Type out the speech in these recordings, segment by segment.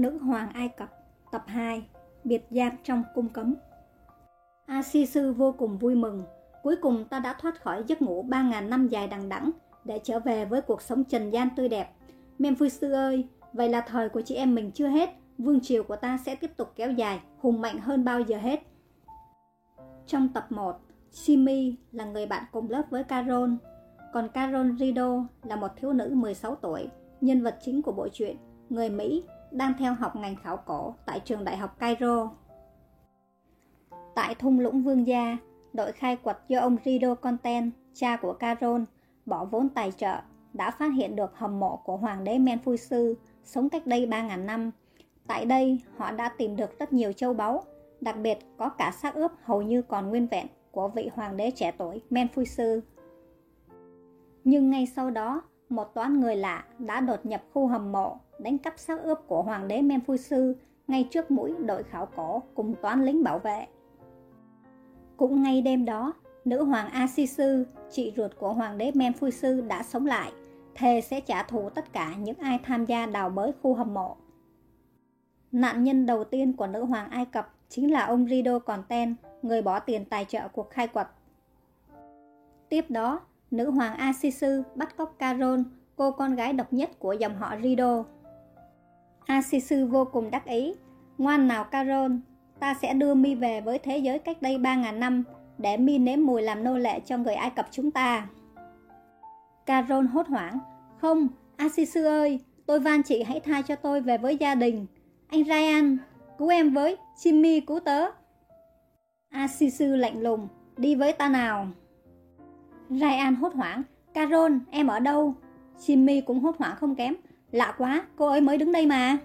Nữ hoàng Ai Cập, Tập 2 Biệt giam trong cung cấm. A Si Sư vô cùng vui mừng. Cuối cùng ta đã thoát khỏi giấc ngủ 3.000 năm dài đằng đẵng Để trở về với cuộc sống trần gian tươi đẹp. Memphis Sư ơi, Vậy là thời của chị em mình chưa hết. Vương triều của ta sẽ tiếp tục kéo dài, Hùng mạnh hơn bao giờ hết. Trong tập 1 Simi là người bạn cùng lớp với Carol. Còn Carol Rido là một thiếu nữ 16 tuổi, Nhân vật chính của bộ truyện Người Mỹ đang theo học ngành khảo cổ tại trường đại học Cairo. Tại thung lũng Vương Gia, đội khai quật do ông Rido Conten, cha của Carol, bỏ vốn tài trợ, đã phát hiện được hầm mộ của hoàng đế Menfusu sống cách đây 3.000 năm. Tại đây, họ đã tìm được rất nhiều châu báu, đặc biệt có cả xác ướp hầu như còn nguyên vẹn của vị hoàng đế trẻ tuổi Menfusu. Nhưng ngay sau đó, một toán người lạ đã đột nhập khu hầm mộ, đánh cắp xác ướp của hoàng đế Menfusu ngay trước mũi đội khảo cổ cùng toán lính bảo vệ. Cũng ngay đêm đó, nữ hoàng Asisu, chị ruột của hoàng đế Menfusu đã sống lại, thề sẽ trả thù tất cả những ai tham gia đào bới khu hầm mộ. Nạn nhân đầu tiên của nữ hoàng Ai Cập chính là ông Rido Conten, người bỏ tiền tài trợ cuộc khai quật. Tiếp đó, nữ hoàng Asisu bắt cóc Carol, cô con gái độc nhất của dòng họ Rido. Asisu vô cùng đắc ý, ngoan nào Carol, ta sẽ đưa mi về với thế giới cách đây 3.000 năm để mi nếm mùi làm nô lệ cho người Ai Cập chúng ta. Carol hốt hoảng, không, Asisu ơi, tôi van chị hãy tha cho tôi về với gia đình. Anh Ryan, cứu em với, Jimmy cứu tớ. Asisu lạnh lùng, đi với ta nào. Ryan hốt hoảng Carol, em ở đâu? Jimmy cũng hốt hoảng không kém Lạ quá, cô ấy mới đứng đây mà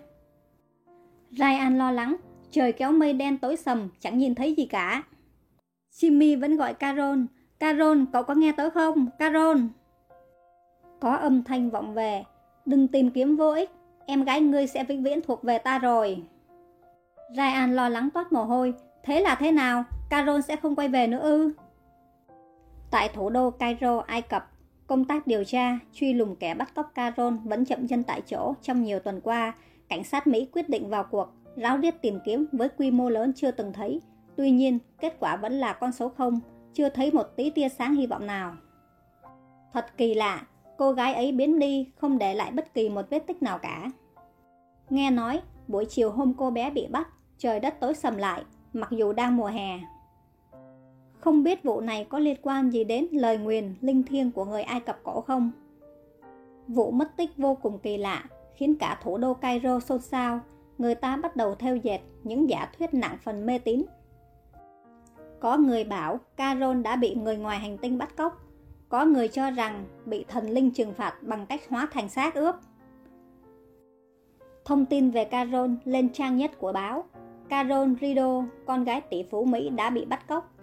Ryan lo lắng Trời kéo mây đen tối sầm Chẳng nhìn thấy gì cả Jimmy vẫn gọi Carol Carol, cậu có nghe tới không? Carol Có âm thanh vọng về Đừng tìm kiếm vô ích Em gái ngươi sẽ vĩnh viễn thuộc về ta rồi Ryan lo lắng toát mồ hôi Thế là thế nào? Carol sẽ không quay về nữa ư? Tại thủ đô Cairo, Ai Cập, công tác điều tra, truy lùng kẻ bắt cóc Carol vẫn chậm chân tại chỗ trong nhiều tuần qua. Cảnh sát Mỹ quyết định vào cuộc, ráo riết tìm kiếm với quy mô lớn chưa từng thấy. Tuy nhiên, kết quả vẫn là con số không, chưa thấy một tí tia sáng hy vọng nào. Thật kỳ lạ, cô gái ấy biến đi không để lại bất kỳ một vết tích nào cả. Nghe nói, buổi chiều hôm cô bé bị bắt, trời đất tối sầm lại, mặc dù đang mùa hè. Không biết vụ này có liên quan gì đến lời nguyền linh thiêng của người Ai Cập cổ không? Vụ mất tích vô cùng kỳ lạ, khiến cả thủ đô Cairo xôn xao, người ta bắt đầu theo dệt những giả thuyết nặng phần mê tín. Có người bảo Caron đã bị người ngoài hành tinh bắt cóc, có người cho rằng bị thần linh trừng phạt bằng cách hóa thành xác ướp. Thông tin về Caron lên trang nhất của báo. Caron Rido, con gái tỷ phú Mỹ đã bị bắt cóc.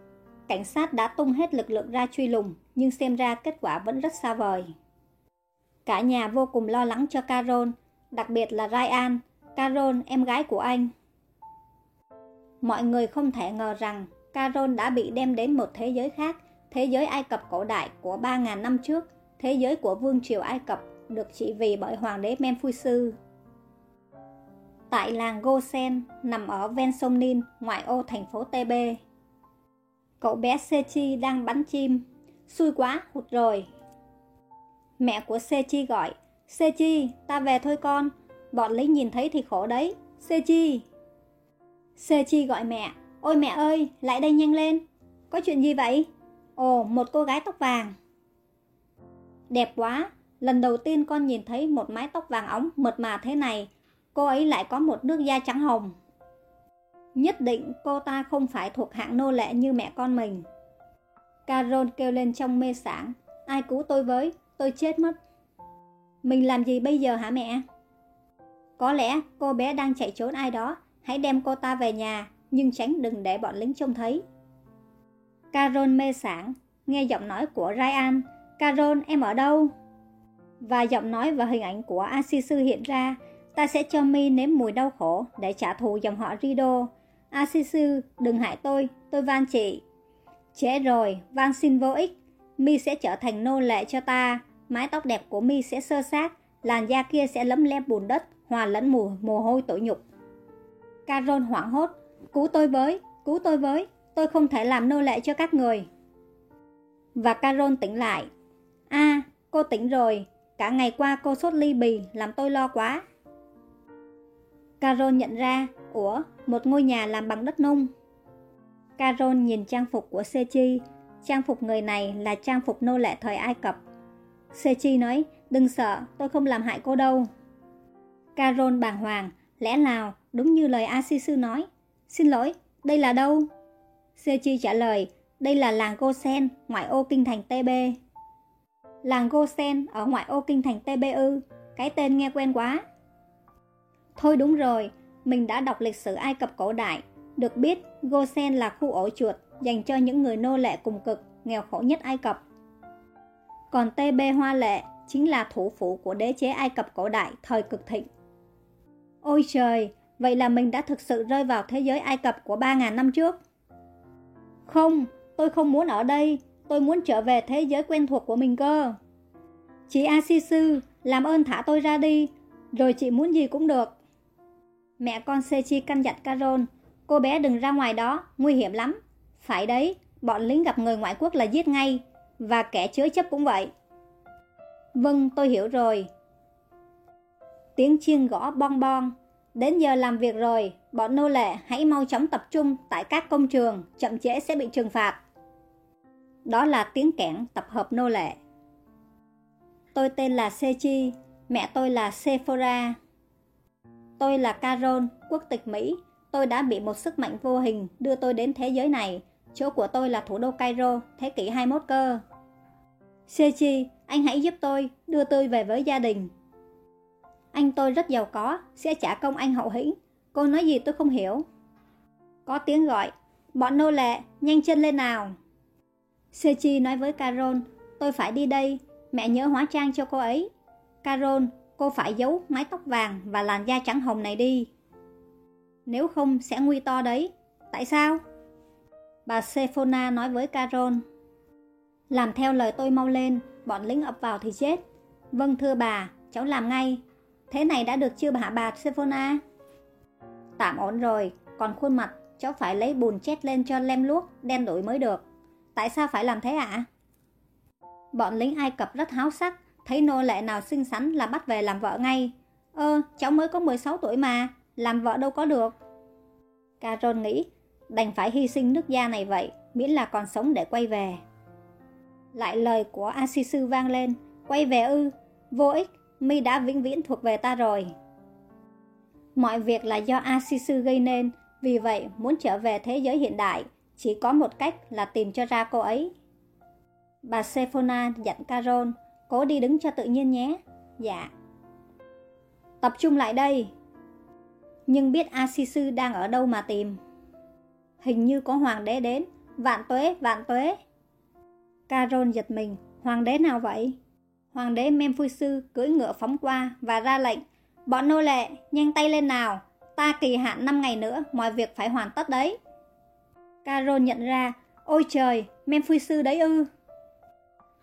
Cảnh sát đã tung hết lực lượng ra truy lùng, nhưng xem ra kết quả vẫn rất xa vời. Cả nhà vô cùng lo lắng cho Carol, đặc biệt là Ryan, Carol, em gái của anh. Mọi người không thể ngờ rằng Carol đã bị đem đến một thế giới khác, thế giới Ai Cập cổ đại của 3.000 năm trước, thế giới của vương triều Ai Cập được trị vì bởi hoàng đế Menfusu. Tại làng Gosen, nằm ở ven sông Nin, ngoại ô thành phố TB. Cậu bé Sechi đang bắn chim. Xui quá, hụt rồi. Mẹ của Sechi gọi. Sechi, ta về thôi con. Bọn lính nhìn thấy thì khổ đấy. Sechi. Sechi gọi mẹ. Ôi mẹ ơi, lại đây nhanh lên. Có chuyện gì vậy? Ồ, một cô gái tóc vàng. Đẹp quá. Lần đầu tiên con nhìn thấy một mái tóc vàng óng mượt mà thế này. Cô ấy lại có một nước da trắng hồng. Nhất định cô ta không phải thuộc hạng nô lệ như mẹ con mình. Carol kêu lên trong mê sảng. Ai cứu tôi với, tôi chết mất. Mình làm gì bây giờ hả mẹ? Có lẽ cô bé đang chạy trốn ai đó. Hãy đem cô ta về nhà Nhưng tránh đừng để bọn lính trông thấy. Carol mê sảng. Nghe giọng nói của Ryan. Carol em ở đâu? Và giọng nói và hình ảnh của Asisu hiện ra. Ta sẽ cho mi nếm mùi đau khổ Để trả thù dòng họ Rido. A sư sư, đừng hại tôi, tôi van chị. Trễ rồi, van xin vô ích. Mi sẽ trở thành nô lệ cho ta. Mái tóc đẹp của Mi sẽ sơ sát, làn da kia sẽ lấm lem bùn đất, hòa lẫn mùa mồ hôi tội nhục. Carol hoảng hốt, cứu tôi với, cứu tôi với, tôi không thể làm nô lệ cho các người. Và Carol tỉnh lại. a cô tỉnh rồi, cả ngày qua cô sốt ly bì, làm tôi lo quá. Carol nhận ra, của một ngôi nhà làm bằng đất nung. Carol nhìn trang phục của Sechi, trang phục người này là trang phục nô lệ thời Ai Cập. Sechi nói, đừng sợ, tôi không làm hại cô đâu. Carol bàng hoàng, lẽ nào đúng như lời Asisu nói. Xin lỗi, đây là đâu? Sechi trả lời, đây là làng Gosen, ngoại ô kinh thành TB. Làng Gosen ở ngoại ô kinh thành TB ư, cái tên nghe quen quá. Thôi đúng rồi, mình đã đọc lịch sử Ai Cập cổ đại, được biết Gosen là khu ổ chuột dành cho những người nô lệ cùng cực, nghèo khổ nhất Ai Cập. Còn TB Hoa Lệ chính là thủ phủ của đế chế Ai Cập cổ đại thời cực thịnh. Ôi trời, vậy là mình đã thực sự rơi vào thế giới Ai Cập của 3.000 năm trước. Không, tôi không muốn ở đây, tôi muốn trở về thế giới quen thuộc của mình cơ. Chị Asisu, làm ơn thả tôi ra đi, rồi chị muốn gì cũng được. Mẹ con Sechi căn dặn Carol, cô bé đừng ra ngoài đó, nguy hiểm lắm. Phải đấy, bọn lính gặp người ngoại quốc là giết ngay, và kẻ chứa chấp cũng vậy. Vâng, tôi hiểu rồi. Tiếng chiêng gõ bong bong. Đến giờ làm việc rồi, bọn nô lệ hãy mau chóng tập trung tại các công trường, chậm trễ sẽ bị trừng phạt. Đó là tiếng kẽn tập hợp nô lệ. Tôi tên là Sechi, mẹ tôi là Sephora. Tôi là Carol, quốc tịch Mỹ. Tôi đã bị một sức mạnh vô hình đưa tôi đến thế giới này. Chỗ của tôi là thủ đô Cairo, thế kỷ 21 cơ. Sechi, anh hãy giúp tôi, đưa tôi về với gia đình. Anh tôi rất giàu có, sẽ trả công anh hậu hĩnh. Cô nói gì tôi không hiểu. Có tiếng gọi, bọn nô lệ, nhanh chân lên nào. Sechi nói với Carol, tôi phải đi đây, mẹ nhớ hóa trang cho cô ấy. Carol, cô phải giấu mái tóc vàng và làn da trắng hồng này đi. Nếu không sẽ nguy to đấy. Tại sao? Bà Sephona nói với Carol. Làm theo lời tôi mau lên, bọn lính ập vào thì chết. Vâng thưa bà, cháu làm ngay. Thế này đã được chưa bà bà Sephona? Tạm ổn rồi, còn khuôn mặt cháu phải lấy bùn chết lên cho lem luốc, đen đổi mới được. Tại sao phải làm thế ạ? Bọn lính Ai Cập rất háo sắc, thấy nô lệ nào xinh xắn là bắt về làm vợ ngay. Ơ, cháu mới có 16 tuổi mà, làm vợ đâu có được. Carol nghĩ, đành phải hy sinh nước da này vậy, miễn là còn sống để quay về. Lại lời của Asisu vang lên, quay về ư, vô ích, mi đã vĩnh viễn thuộc về ta rồi. Mọi việc là do Asisu gây nên, vì vậy muốn trở về thế giới hiện đại, chỉ có một cách là tìm cho ra cô ấy. Bà Sephona dặn Carol, cố đi đứng cho tự nhiên nhé. Dạ. Tập trung lại đây. Nhưng biết A Si Sư đang ở đâu mà tìm. Hình như có hoàng đế đến. Vạn tuế, vạn tuế. Carol giật mình. Hoàng đế nào vậy? Hoàng đế Memphisu cưỡi ngựa phóng qua và ra lệnh. Bọn nô lệ, nhanh tay lên nào. Ta kỳ hạn 5 ngày nữa, mọi việc phải hoàn tất đấy. Carol nhận ra, ôi trời, Memphisu đấy ư.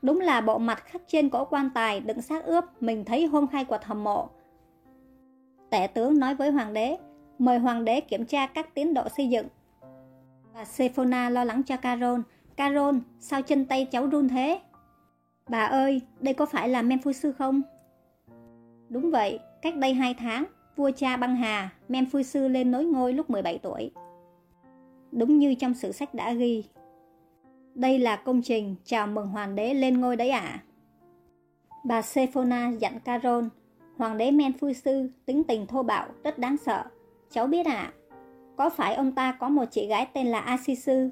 Đúng là bộ mặt khắc trên cỗ quan tài đựng xác ướp mình thấy hôm khai quật hầm mộ. Tể tướng nói với hoàng đế, mời hoàng đế kiểm tra các tiến độ xây dựng. Và Sephona lo lắng cho Caron. Caron sao chân tay cháu run thế? Bà ơi, đây có phải là Memphisu không? Đúng vậy, cách đây 2 tháng, vua cha băng hà, Memphisu lên nối ngôi lúc 17 tuổi. Đúng như trong sử sách đã ghi. Đây là công trình chào mừng hoàng đế lên ngôi đấy ạ. Bà Sephona dặn Carol, hoàng đế Menfusu tính tình thô bạo, rất đáng sợ. Cháu biết ạ, có phải ông ta có một chị gái tên là Asisu?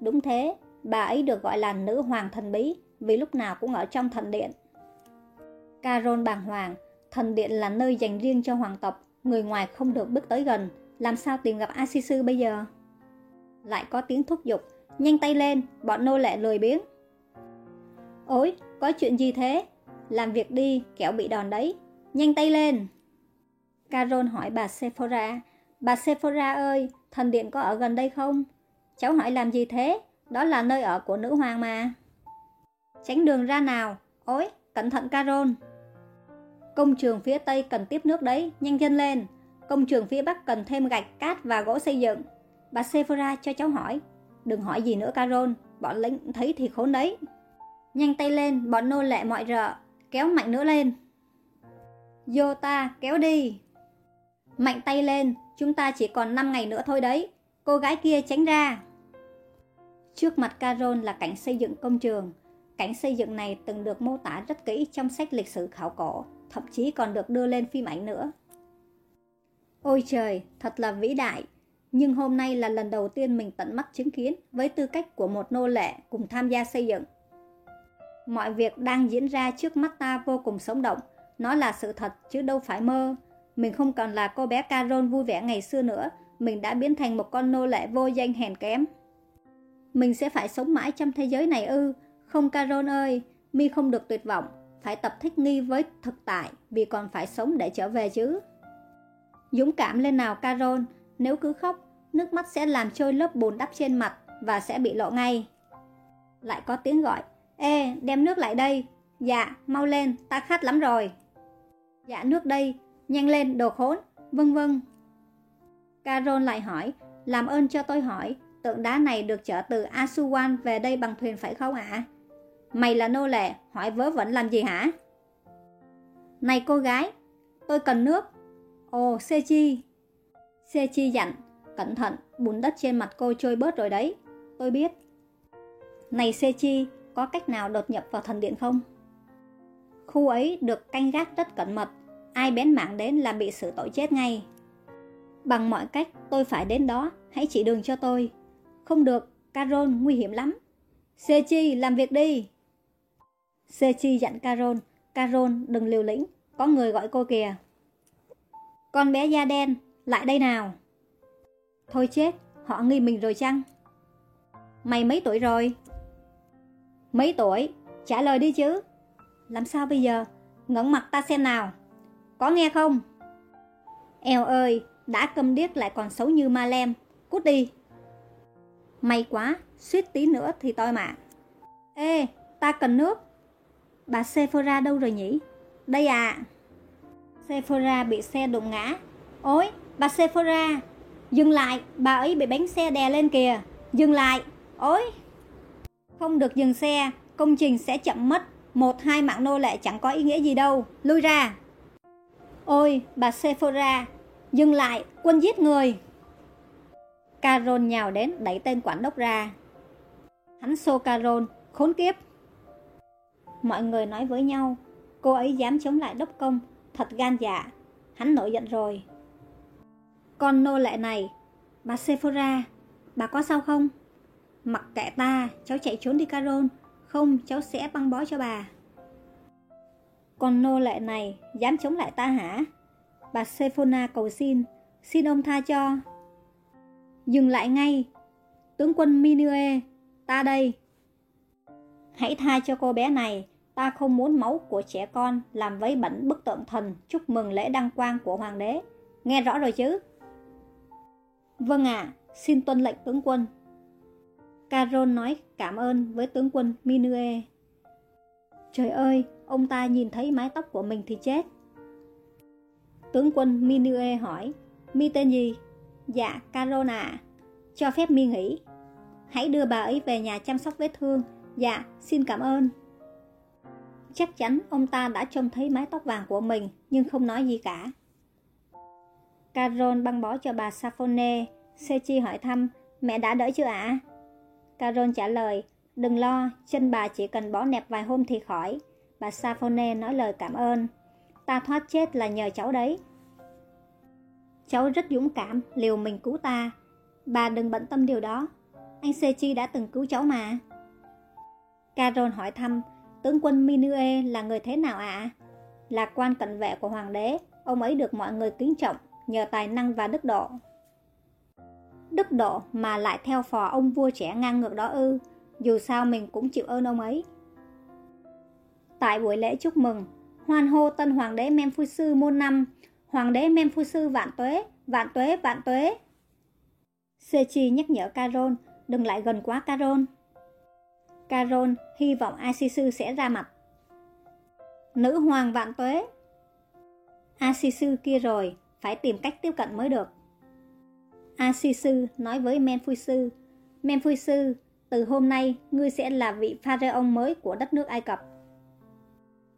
Đúng thế, bà ấy được gọi là nữ hoàng thần bí vì lúc nào cũng ở trong thần điện. Carol bàng hoàng, thần điện là nơi dành riêng cho hoàng tộc, người ngoài không được bước tới gần, làm sao tìm gặp Asisu bây giờ? Lại có tiếng thúc giục, nhanh tay lên, bọn nô lệ lười biếng. Ôi, có chuyện gì thế? Làm việc đi, kẻo bị đòn đấy. Nhanh tay lên. Carol hỏi bà Sephora, bà Sephora ơi, thần điện có ở gần đây không? Cháu hỏi làm gì thế? Đó là nơi ở của nữ hoàng mà. Tránh đường ra nào. Ôi, cẩn thận Carol. Công trường phía Tây cần tiếp nước đấy, nhanh chân lên. Công trường phía Bắc cần thêm gạch, cát và gỗ xây dựng. Bà Sephora cho cháu hỏi. Đừng hỏi gì nữa Carol, bọn lính thấy thì khốn đấy. Nhanh tay lên, bọn nô lệ mọi rợ, kéo mạnh nữa lên. Yota, kéo đi. Mạnh tay lên, chúng ta chỉ còn 5 ngày nữa thôi đấy. Cô gái kia tránh ra. Trước mặt Carol là cảnh xây dựng công trường. Cảnh xây dựng này từng được mô tả rất kỹ trong sách lịch sử khảo cổ, thậm chí còn được đưa lên phim ảnh nữa. Ôi trời, thật là vĩ đại. Nhưng hôm nay là lần đầu tiên mình tận mắt chứng kiến với tư cách của một nô lệ cùng tham gia xây dựng. Mọi việc đang diễn ra trước mắt ta vô cùng sống động. Nó là sự thật chứ đâu phải mơ. Mình không còn là cô bé Carol vui vẻ ngày xưa nữa. Mình đã biến thành một con nô lệ vô danh hèn kém. Mình sẽ phải sống mãi trong thế giới này ư. Không Carol ơi, mi không được tuyệt vọng. Phải tập thích nghi với thực tại vì còn phải sống để trở về chứ. Dũng cảm lên nào Carol, nếu cứ khóc, nước mắt sẽ làm trôi lớp bùn đắp trên mặt và sẽ bị lộ ngay. Lại có tiếng gọi, Ê, đem nước lại đây. Dạ, mau lên, ta khát lắm rồi. Dạ, nước đây, nhanh lên, đồ khốn. Vâng vâng. Carol lại hỏi, làm ơn cho tôi hỏi, tượng đá này được chở từ Asuwan về đây bằng thuyền phải không ạ? Mày là nô lệ, hỏi vớ vẩn làm gì hả? Này cô gái, tôi cần nước. Ồ, Xe chi dặn, cẩn thận, bùn đất trên mặt cô trôi bớt rồi đấy. Tôi biết. Này Sechi, có cách nào đột nhập vào thần điện không? Khu ấy được canh gác rất cẩn mật, ai bén mảng đến là bị xử tội chết ngay. Bằng mọi cách tôi phải đến đó, hãy chỉ đường cho tôi. Không được, Carol nguy hiểm lắm. Sechi làm việc đi. Sechi dặn Carol, Carol đừng liều lĩnh, có người gọi cô kìa. Con bé da đen, lại đây nào. Thôi chết, họ nghi mình rồi chăng? Mày mấy tuổi rồi? Mấy tuổi? Trả lời đi chứ. Làm sao bây giờ? ngẩng mặt ta xem nào. Có nghe không? Eo ơi, đã câm điếc lại còn xấu như ma lem. Cút đi. May quá, suýt tí nữa thì toi mạng. Ê, ta cần nước. Bà Sephora đâu rồi nhỉ? Đây à. Sephora bị xe đụng ngã. Ôi, bà Sephora. Dừng lại, bà ấy bị bánh xe đè lên kìa. Dừng lại. Ôi. Không được dừng xe, công trình sẽ chậm mất. Một hai mạng nô lệ chẳng có ý nghĩa gì đâu. Lui ra. Ôi, bà Sephora, dừng lại, quân giết người. Carol nhào đến đẩy tên quản đốc ra. Hắn xô Carol, khốn kiếp. Mọi người nói với nhau, cô ấy dám chống lại đốc công, thật gan dạ. Hắn nổi giận rồi. Con nô lệ này, bà Sephora, bà có sao không? Mặc kệ ta, cháu chạy trốn đi Carol Không, cháu sẽ băng bó cho bà. Con nô lệ này Dám chống lại ta hả? Bà Sephona cầu xin Xin ông tha cho. Dừng lại ngay Tướng quân Minue Ta đây. Hãy tha cho cô bé này Ta không muốn máu của trẻ con Làm vấy bẩn bức tượng thần Chúc mừng lễ đăng quang của hoàng đế. Nghe rõ rồi chứ? Vâng ạ, xin tuân lệnh tướng quân Carol nói cảm ơn với tướng quân Minue. Trời ơi, ông ta nhìn thấy mái tóc của mình thì chết. Tướng quân Minue hỏi, Mi tên gì? Dạ, Carol à. Cho phép Mi nghỉ. Hãy đưa bà ấy về nhà chăm sóc vết thương. Dạ, xin cảm ơn. Chắc chắn ông ta đã trông thấy mái tóc vàng của mình nhưng không nói gì cả. Carol băng bó cho bà Saphone. Sechi hỏi thăm, mẹ đã đỡ chưa ạ? À? Carol trả lời, đừng lo, chân bà chỉ cần bó nẹp vài hôm thì khỏi. Bà Saphone nói lời cảm ơn. Ta thoát chết là nhờ cháu đấy. Cháu rất dũng cảm, liều mình cứu ta. Bà đừng bận tâm điều đó. Anh Sechi đã từng cứu cháu mà. Carol hỏi thăm, tướng quân Minue là người thế nào ạ? À? Là quan cận vệ của hoàng đế, ông ấy được mọi người kính trọng nhờ tài năng và đức độ đức độ mà lại theo phò ông vua trẻ ngang ngược đó ư, dù sao mình cũng chịu ơn ông ấy. Tại buổi lễ chúc mừng, hoan hô tân hoàng đế Memphisu môn năm, hoàng đế Memphisu vạn tuế, vạn tuế, vạn tuế. Sechi nhắc nhở Carol, đừng lại gần quá Carol. Carol hy vọng Asisu sẽ ra mặt. Nữ hoàng vạn tuế. Asisu kia rồi, phải tìm cách tiếp cận mới được. Asisu nói với Menfuisu, Menfuisu, từ hôm nay ngươi sẽ là vị pharaoh mới của đất nước Ai Cập.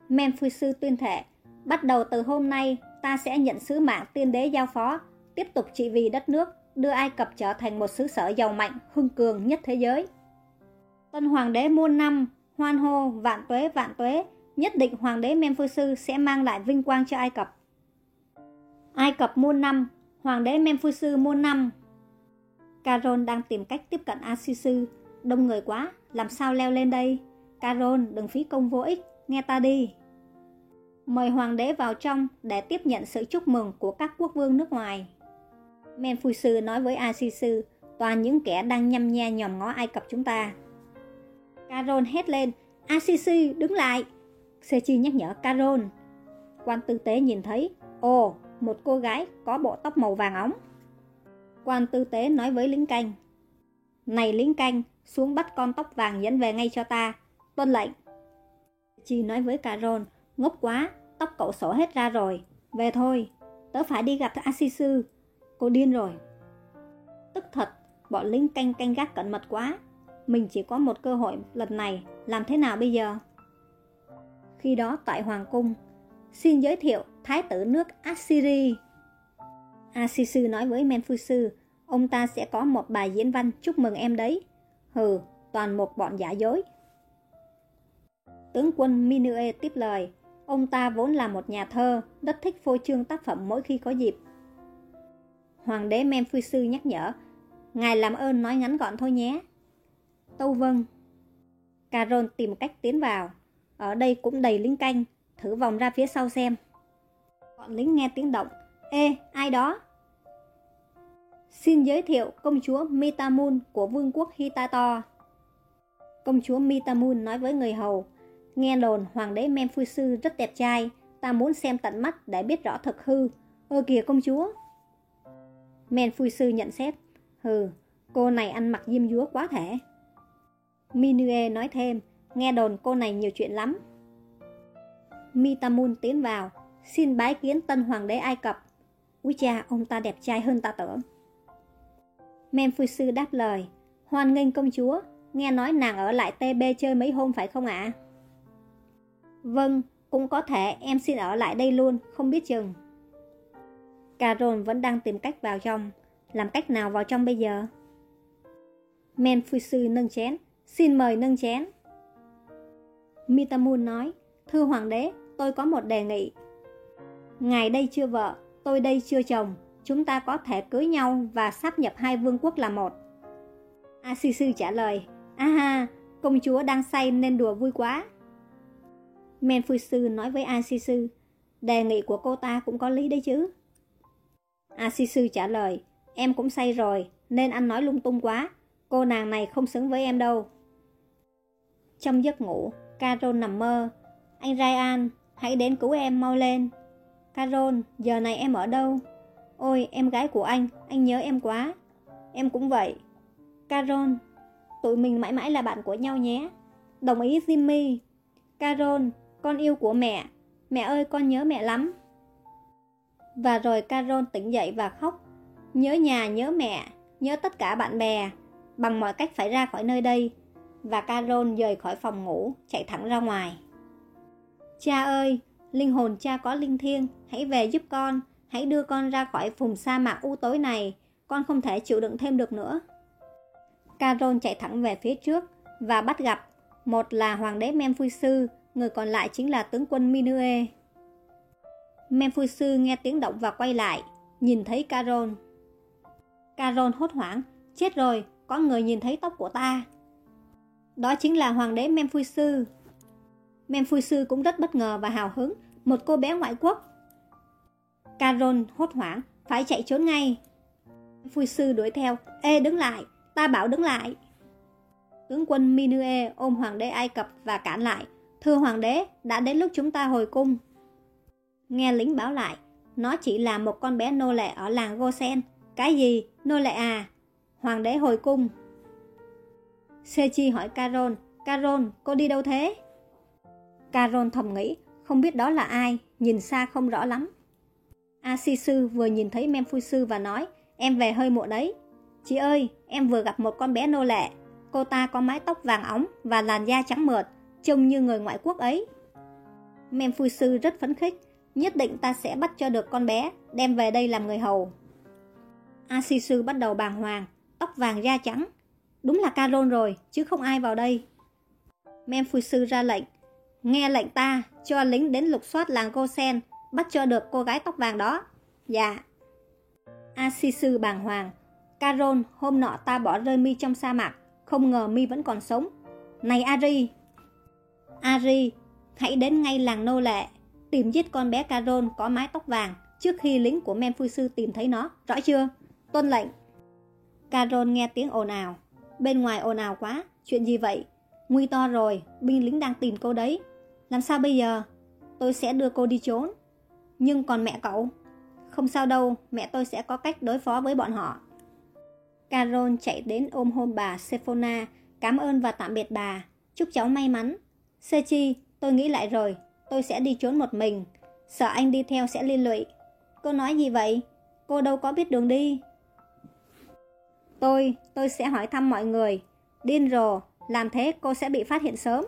Menfuisu tuyên thệ, bắt đầu từ hôm nay ta sẽ nhận sứ mạng tiên đế giao phó, tiếp tục trị vì đất nước, đưa Ai Cập trở thành một xứ sở giàu mạnh, hưng cường nhất thế giới. Tân hoàng đế muôn năm, hoan hô, vạn tuế, vạn tuế, nhất định hoàng đế Menfuisu sẽ mang lại vinh quang cho Ai Cập. Ai Cập muôn năm, hoàng đế Menfuisu muôn năm. Caron đang tìm cách tiếp cận Asisu, đông người quá, làm sao leo lên đây? Caron, đừng phí công vô ích, nghe ta đi. Mời hoàng đế vào trong để tiếp nhận sự chúc mừng của các quốc vương nước ngoài. Menfuisu nói với Asisu, toàn những kẻ đang nhăm nhe nhòm ngó Ai Cập chúng ta. Caron hét lên, Asisu đứng lại. Sechi nhắc nhở Caron. Quan tư tế nhìn thấy, ồ, một cô gái có bộ tóc màu vàng óng. Quan tư tế nói với lính canh. Này lính canh, xuống bắt con tóc vàng dẫn về ngay cho ta. Tuân lệnh. Chi nói với Caron, ngốc quá, tóc cậu sổ hết ra rồi. Về thôi, tớ phải đi gặp Asisu. Cô điên rồi. Tức thật, bọn lính canh canh gác cẩn mật quá. Mình chỉ có một cơ hội lần này, làm thế nào bây giờ? Khi đó tại Hoàng Cung, xin giới thiệu Thái tử nước Assyri. Asisu nói với Menfusu, ông ta sẽ có một bài diễn văn chúc mừng em đấy. Hừ, toàn một bọn giả dối. Tướng quân Minue tiếp lời, ông ta vốn là một nhà thơ, rất thích phô trương tác phẩm mỗi khi có dịp. Hoàng đế Menfusu nhắc nhở, ngài làm ơn nói ngắn gọn thôi nhé. Tâu vâng. Caron tìm cách tiến vào. Ở đây cũng đầy lính canh, thử vòng ra phía sau xem. Bọn lính nghe tiếng động. Ê, ai đó? Xin giới thiệu công chúa Mitamun của vương quốc Hitato. Công chúa Mitamun nói với người hầu, nghe đồn hoàng đế Memphisu rất đẹp trai, ta muốn xem tận mắt để biết rõ thật hư. Ơ kìa công chúa. Memphisu nhận xét, hừ, cô này ăn mặc diêm dúa quá thể. Minue nói thêm, nghe đồn cô này nhiều chuyện lắm. Mitamun tiến vào, xin bái kiến tân hoàng đế Ai Cập. Úi cha, ông ta đẹp trai hơn ta tưởng. sư đáp lời, hoan nghênh công chúa, nghe nói nàng ở lại TB chơi mấy hôm phải không ạ? Vâng, cũng có thể em xin ở lại đây luôn, không biết chừng. Carol vẫn đang tìm cách vào trong, làm cách nào vào trong bây giờ? sư nâng chén, xin mời nâng chén. Mitamun nói, thưa hoàng đế, tôi có một đề nghị. Ngài đây chưa vợ, tôi đây chưa chồng, chúng ta có thể cưới nhau và sáp nhập hai vương quốc là một. Asisu trả lời, a ha, công chúa đang say nên đùa vui quá. Menfusu nói với Asisu, đề nghị của cô ta cũng có lý đấy chứ. Asisu trả lời, em cũng say rồi, nên anh nói lung tung quá, cô nàng này không xứng với em đâu. Trong giấc ngủ, Carol nằm mơ, anh Ryan, hãy đến cứu em mau lên. Carol, giờ này em ở đâu? Ôi, em gái của anh, anh nhớ em quá. Em cũng vậy. Carol, tụi mình mãi mãi là bạn của nhau nhé. Đồng ý Jimmy. Carol, con yêu của mẹ. Mẹ ơi, con nhớ mẹ lắm. Và rồi Carol tỉnh dậy và khóc. Nhớ nhà, nhớ mẹ, nhớ tất cả bạn bè. Bằng mọi cách phải ra khỏi nơi đây. Và Carol rời khỏi phòng ngủ, chạy thẳng ra ngoài. Cha ơi, linh hồn cha có linh thiêng, hãy về giúp con. Hãy đưa con ra khỏi vùng sa mạc u tối này, con không thể chịu đựng thêm được nữa. Carol chạy thẳng về phía trước và bắt gặp một là hoàng đế Memphisu, người còn lại chính là tướng quân Minue. Memphisu nghe tiếng động và quay lại, nhìn thấy Carol. Carol hốt hoảng, chết rồi, có người nhìn thấy tóc của ta. Đó chính là hoàng đế Memphisu. Memphisu cũng rất bất ngờ và hào hứng, một cô bé ngoại quốc Carol hốt hoảng, phải chạy trốn ngay. Phu sư đuổi theo, ê đứng lại, ta bảo đứng lại. Tướng quân Minue ôm hoàng đế Ai Cập và cản lại. Thưa hoàng đế, đã đến lúc chúng ta hồi cung. Nghe lính báo lại, nó chỉ là một con bé nô lệ ở làng Gosen. Cái gì? Nô lệ à? Hoàng đế hồi cung. Sechi hỏi Carol, Carol, cô đi đâu thế? Carol thầm nghĩ, không biết đó là ai, nhìn xa không rõ lắm. A Si Sư vừa nhìn thấy Mem Phu Sư và nói, em về hơi muộn đấy. Chị ơi, em vừa gặp một con bé nô lệ. Cô ta có mái tóc vàng óng và làn da trắng mượt, trông như người ngoại quốc ấy. Mem Phu Sư rất phấn khích, nhất định ta sẽ bắt cho được con bé, đem về đây làm người hầu. A Si Sư bắt đầu bàng hoàng, tóc vàng da trắng. Đúng là Carol rồi, chứ không ai vào đây. Mem Phu Sư ra lệnh, nghe lệnh ta, cho lính đến lục soát làng Gosen, bắt cho được cô gái tóc vàng đó. Dạ. Asisu Sư bàng hoàng, Carol, hôm nọ ta bỏ rơi mi trong sa mạc, không ngờ mi vẫn còn sống. Này Ari! Ari, hãy đến ngay làng nô lệ, tìm giết con bé Carol có mái tóc vàng trước khi lính của Memphui sư tìm thấy nó, rõ chưa? Tuân lệnh. Carol nghe tiếng ồn ào. Bên ngoài ồn ào quá, chuyện gì vậy? Nguy to rồi, binh lính đang tìm cô đấy. Làm sao bây giờ? Tôi sẽ đưa cô đi trốn. Nhưng còn mẹ cậu? Không sao đâu, mẹ tôi sẽ có cách đối phó với bọn họ. Carol chạy đến ôm hôn bà Sephona, cảm ơn và tạm biệt bà. Chúc cháu may mắn. Sechi, tôi nghĩ lại rồi, tôi sẽ đi trốn một mình. Sợ anh đi theo sẽ liên lụy. Cô nói gì vậy? Cô đâu có biết đường đi. Tôi, tôi sẽ hỏi thăm mọi người. Điên rồ, làm thế cô sẽ bị phát hiện sớm.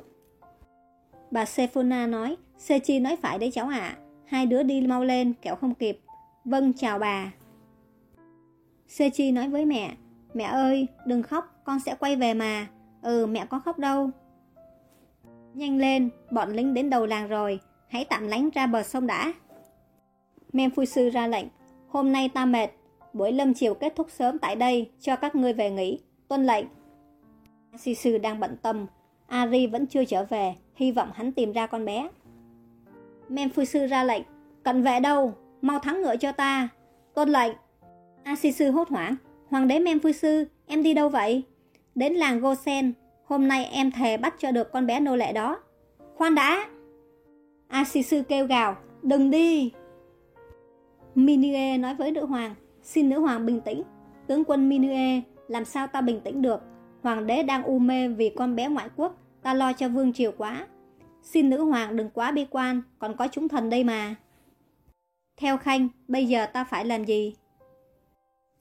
Bà Sephona nói, Sechi nói phải đấy cháu ạ. Hai đứa đi mau lên, kẻo không kịp. Vâng, chào bà. Sechi nói với mẹ, Mẹ ơi, đừng khóc, con sẽ quay về mà. Ừ, mẹ có khóc đâu. Nhanh lên, bọn lính đến đầu làng rồi, hãy tạm lánh ra bờ sông đã. Mem sư ra lệnh, hôm nay ta mệt, buổi lâm chiều kết thúc sớm tại đây, cho các ngươi về nghỉ, tuân lệnh. Si sư đang bận tâm, Ari vẫn chưa trở về, hy vọng hắn tìm ra con bé. Mem sư ra lệnh, cận vệ đâu, mau thắng ngựa cho ta, Tôn lệnh. A sư hốt hoảng, Hoàng đế Mem Sư, em đi đâu vậy? Đến làng Gosen, hôm nay em thề bắt cho được con bé nô lệ đó. Khoan đã! A Sư kêu gào, đừng đi! Minue nói với nữ hoàng, xin nữ hoàng bình tĩnh. Tướng quân Minue, làm sao ta bình tĩnh được? Hoàng đế đang u mê vì con bé ngoại quốc, ta lo cho vương triều quá. Xin nữ hoàng đừng quá bi quan, còn có chúng thần đây mà. Theo Khanh, bây giờ ta phải làm gì?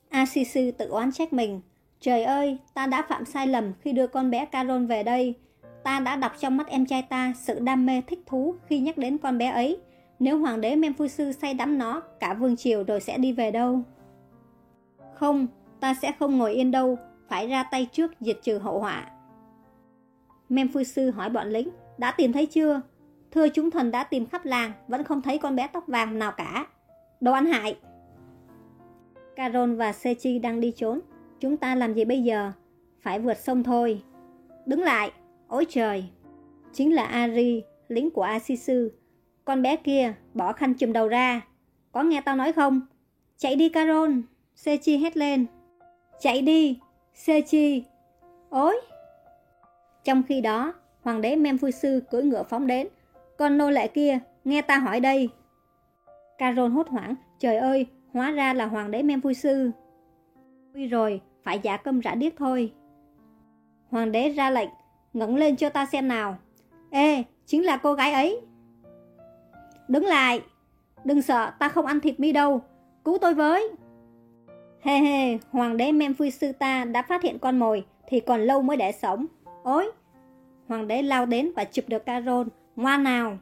Asisu tự oán trách mình. Trời ơi, ta đã phạm sai lầm khi đưa con bé Carol về đây. Ta đã đọc trong mắt em trai ta sự đam mê thích thú khi nhắc đến con bé ấy. Nếu hoàng đế Memphisu say đắm nó, cả vương triều rồi sẽ đi về đâu? Không, ta sẽ không ngồi yên đâu, phải ra tay trước diệt trừ hậu họa. Memphisu hỏi bọn lính, đã tìm thấy chưa? Thưa chúng thần đã tìm khắp làng, vẫn không thấy con bé tóc vàng nào cả. Đồ ăn hại! Carol và Sechi đang đi trốn. Chúng ta làm gì bây giờ? Phải vượt sông thôi. Đứng lại! Ôi trời! Chính là Ari, lính của Asisu. Con bé kia, bỏ khăn chùm đầu ra. Có nghe tao nói không? Chạy đi Carol! Sechi hét lên. Chạy đi! Sechi! Ôi! Trong khi đó, hoàng đế Memphisu cưỡi ngựa phóng đến. Con nô lệ kia, nghe ta hỏi đây. Carol hốt hoảng. Trời ơi, Hóa ra là hoàng đế men sư Nguy rồi, phải giả câm rã điếc thôi Hoàng đế ra lệnh ngẩng lên cho ta xem nào Ê, chính là cô gái ấy Đứng lại Đừng sợ, ta không ăn thịt mi đâu Cứu tôi với Hê hê, hoàng đế Memphis sư ta đã phát hiện con mồi Thì còn lâu mới để sống Ôi Hoàng đế lao đến và chụp được Carol Ngoan nào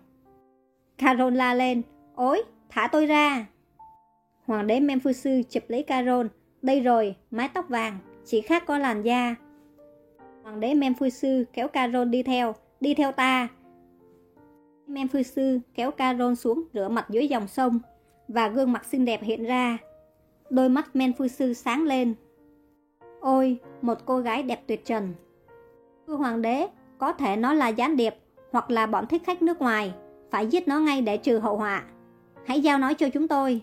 Carol la lên Ôi, thả tôi ra Hoàng đế Memphisu chụp lấy Carol. Đây rồi, mái tóc vàng, chỉ khác có làn da. Hoàng đế Memphisu kéo Carol đi theo, đi theo ta. Memphisu kéo Carol xuống rửa mặt dưới dòng sông, và gương mặt xinh đẹp hiện ra. Đôi mắt men phu sư sáng lên. Ôi, một cô gái đẹp tuyệt trần. vua hoàng đế, có thể nó là gián điệp, hoặc là bọn thích khách nước ngoài. Phải giết nó ngay để trừ hậu họa. Hãy giao nó cho chúng tôi.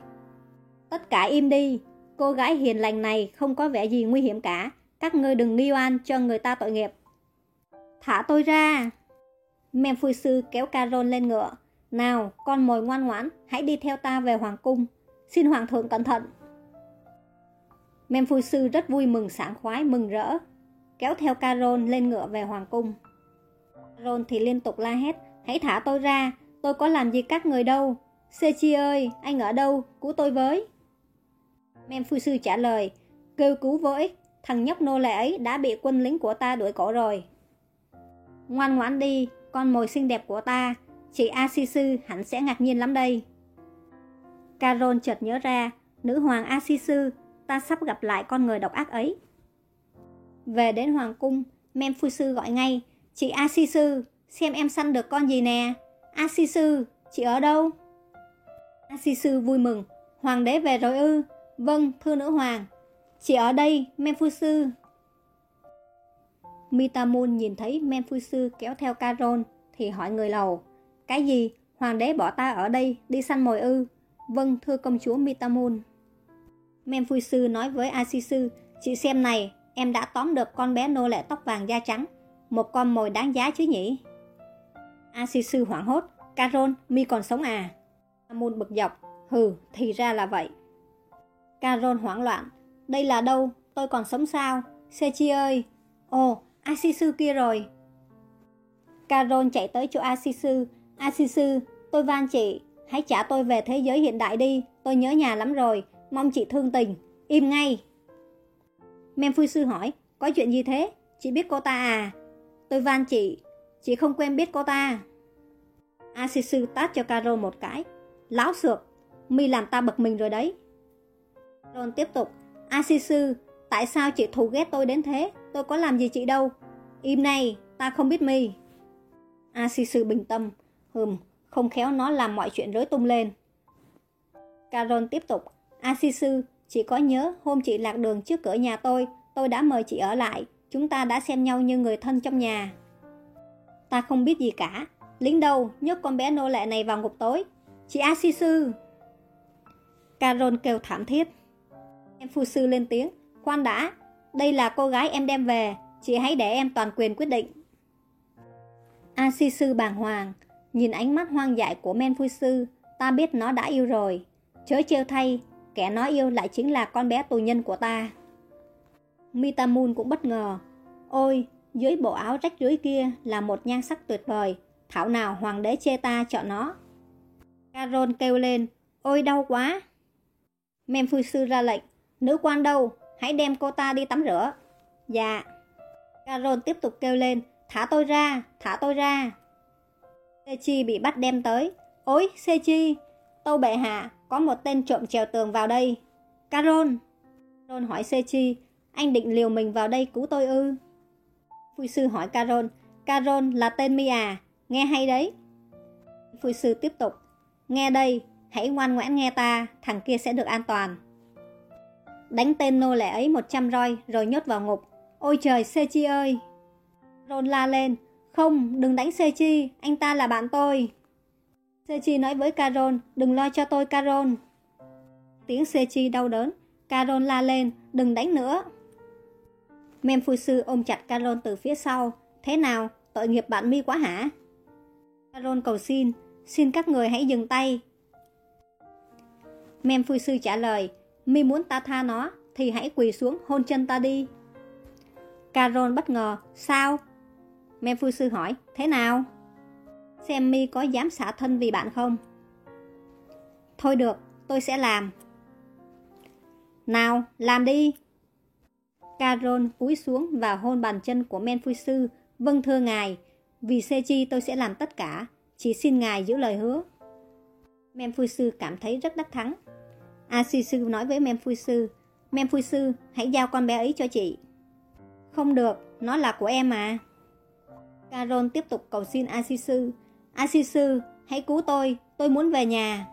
Tất cả im đi, cô gái hiền lành này không có vẻ gì nguy hiểm cả, các ngươi đừng nghi oan cho người ta tội nghiệp. Thả tôi ra! Mem phu sư kéo Carol lên ngựa. Nào, con mồi ngoan ngoãn, hãy đi theo ta về hoàng cung. Xin hoàng thượng cẩn thận. Mem sư rất vui mừng sảng khoái, mừng rỡ. Kéo theo Caron lên ngựa về hoàng cung. Caron thì liên tục la hét, hãy thả tôi ra, tôi có làm gì các người đâu. Sechi ơi, anh ở đâu? Cứu tôi với. Men sư trả lời, kêu cứu vô ích, thằng nhóc nô lệ ấy đã bị quân lính của ta đuổi cổ rồi. Ngoan ngoãn đi, con mồi xinh đẹp của ta, chị Asisu hẳn sẽ ngạc nhiên lắm đây. Caron chợt nhớ ra, nữ hoàng Asisu ta sắp gặp lại con người độc ác ấy. Về đến hoàng cung, Mem Phu Sư gọi ngay, chị A Si Sư, xem em săn được con gì nè. A Si Sư, chị ở đâu? A Si Sư vui mừng, hoàng đế về rồi ư? Vâng, thưa nữ hoàng. Chị ở đây, Mem Phu Sư. Mitamun nhìn thấy Mem Phu Sư kéo theo Caron, thì hỏi người lầu. Cái gì? Hoàng đế bỏ ta ở đây đi săn mồi ư? Vâng, thưa công chúa Mitamun. Men Phu Sư nói với asi Sư, chị xem này, em đã tóm được con bé nô lệ tóc vàng da trắng. Một con mồi đáng giá chứ nhỉ? asi Sư hoảng hốt, Carol, mi còn sống à? amun bực dọc, hừ, thì ra là vậy. Carol hoảng loạn, đây là đâu? Tôi còn sống sao? Sechi ơi! Ồ, Asisu kia rồi. Carol chạy tới chỗ Asisu. Asisu, tôi van chị, hãy trả tôi về thế giới hiện đại đi. Tôi nhớ nhà lắm rồi, mong chị thương tình. Im ngay. Memphui sư hỏi, có chuyện gì thế? Chị biết cô ta à? Tôi van chị, chị không quen biết cô ta. Asisu tát cho Carol một cái. Láo sược mi làm ta bực mình rồi đấy. Carol tiếp tục, Asisu, tại sao chị thù ghét tôi đến thế? Tôi có làm gì chị đâu. Im này, ta không biết mi. Asisu bình tâm. Hừm, không khéo nó làm mọi chuyện rối tung lên. Carol tiếp tục. Asisu, chị có nhớ hôm chị lạc đường trước cửa nhà tôi, tôi đã mời chị ở lại. Chúng ta đã xem nhau như người thân trong nhà. Ta không biết gì cả. Lính đâu, nhốt con bé nô lệ này vào ngục tối. Chị Asisu. Carol kêu thảm thiết. Em phu sư lên tiếng. Khoan đã, đây là cô gái em đem về, chị hãy để em toàn quyền quyết định. A si sư bàng hoàng, nhìn ánh mắt hoang dại của men phu sư, ta biết nó đã yêu rồi. Chớ trêu thay, kẻ nó yêu lại chính là con bé tù nhân của ta. Mitamun cũng bất ngờ. Ôi, dưới bộ áo rách rưới kia là một nhan sắc tuyệt vời, thảo nào hoàng đế chê ta chọn nó. Caron kêu lên, ôi đau quá. Men sư ra lệnh, nữ quan đâu, hãy đem cô ta đi tắm rửa. Dạ. Caron tiếp tục kêu lên, thả tôi ra, thả tôi ra. Sechi bị bắt đem tới. Ôi, Sechi, tâu bệ hạ, có một tên trộm trèo tường vào đây. Caron, Caron hỏi Sechi, anh định liều mình vào đây cứu tôi ư? Phu sư hỏi Caron, Caron là tên mi à, nghe hay đấy. Phu sư tiếp tục, nghe đây, hãy ngoan ngoãn nghe ta, thằng kia sẽ được an toàn. Đánh tên nô lệ ấy 100 roi rồi nhốt vào ngục. Ôi trời, Sechi ơi! Caron la lên. Không, đừng đánh Sechi, anh ta là bạn tôi. Sechi nói với Carol, đừng lo cho tôi Carol. Tiếng Sechi đau đớn. Carol la lên, đừng đánh nữa. sư ôm chặt Carol từ phía sau. Thế nào, tội nghiệp bạn mi quá hả? Carol cầu xin, xin các người hãy dừng tay. sư trả lời, mi muốn ta tha nó thì hãy quỳ xuống hôn chân ta đi. Carol bất ngờ, sao? Mem phu sư hỏi, thế nào? Xem mi có dám xả thân vì bạn không? Thôi được, tôi sẽ làm. Nào, làm đi. Carol cúi xuống và hôn bàn chân của Men Phu Sư. Vâng thưa ngài, vì Sechi tôi sẽ làm tất cả, chỉ xin ngài giữ lời hứa. Men Phu Sư cảm thấy rất đắc thắng. A Si Sư nói với men Phu Sư, men Phu Sư, hãy giao con bé ấy cho chị. Không được, nó là của em mà. Carol tiếp tục cầu xin A Si Sư, A Si Sư, hãy cứu tôi, tôi muốn về nhà.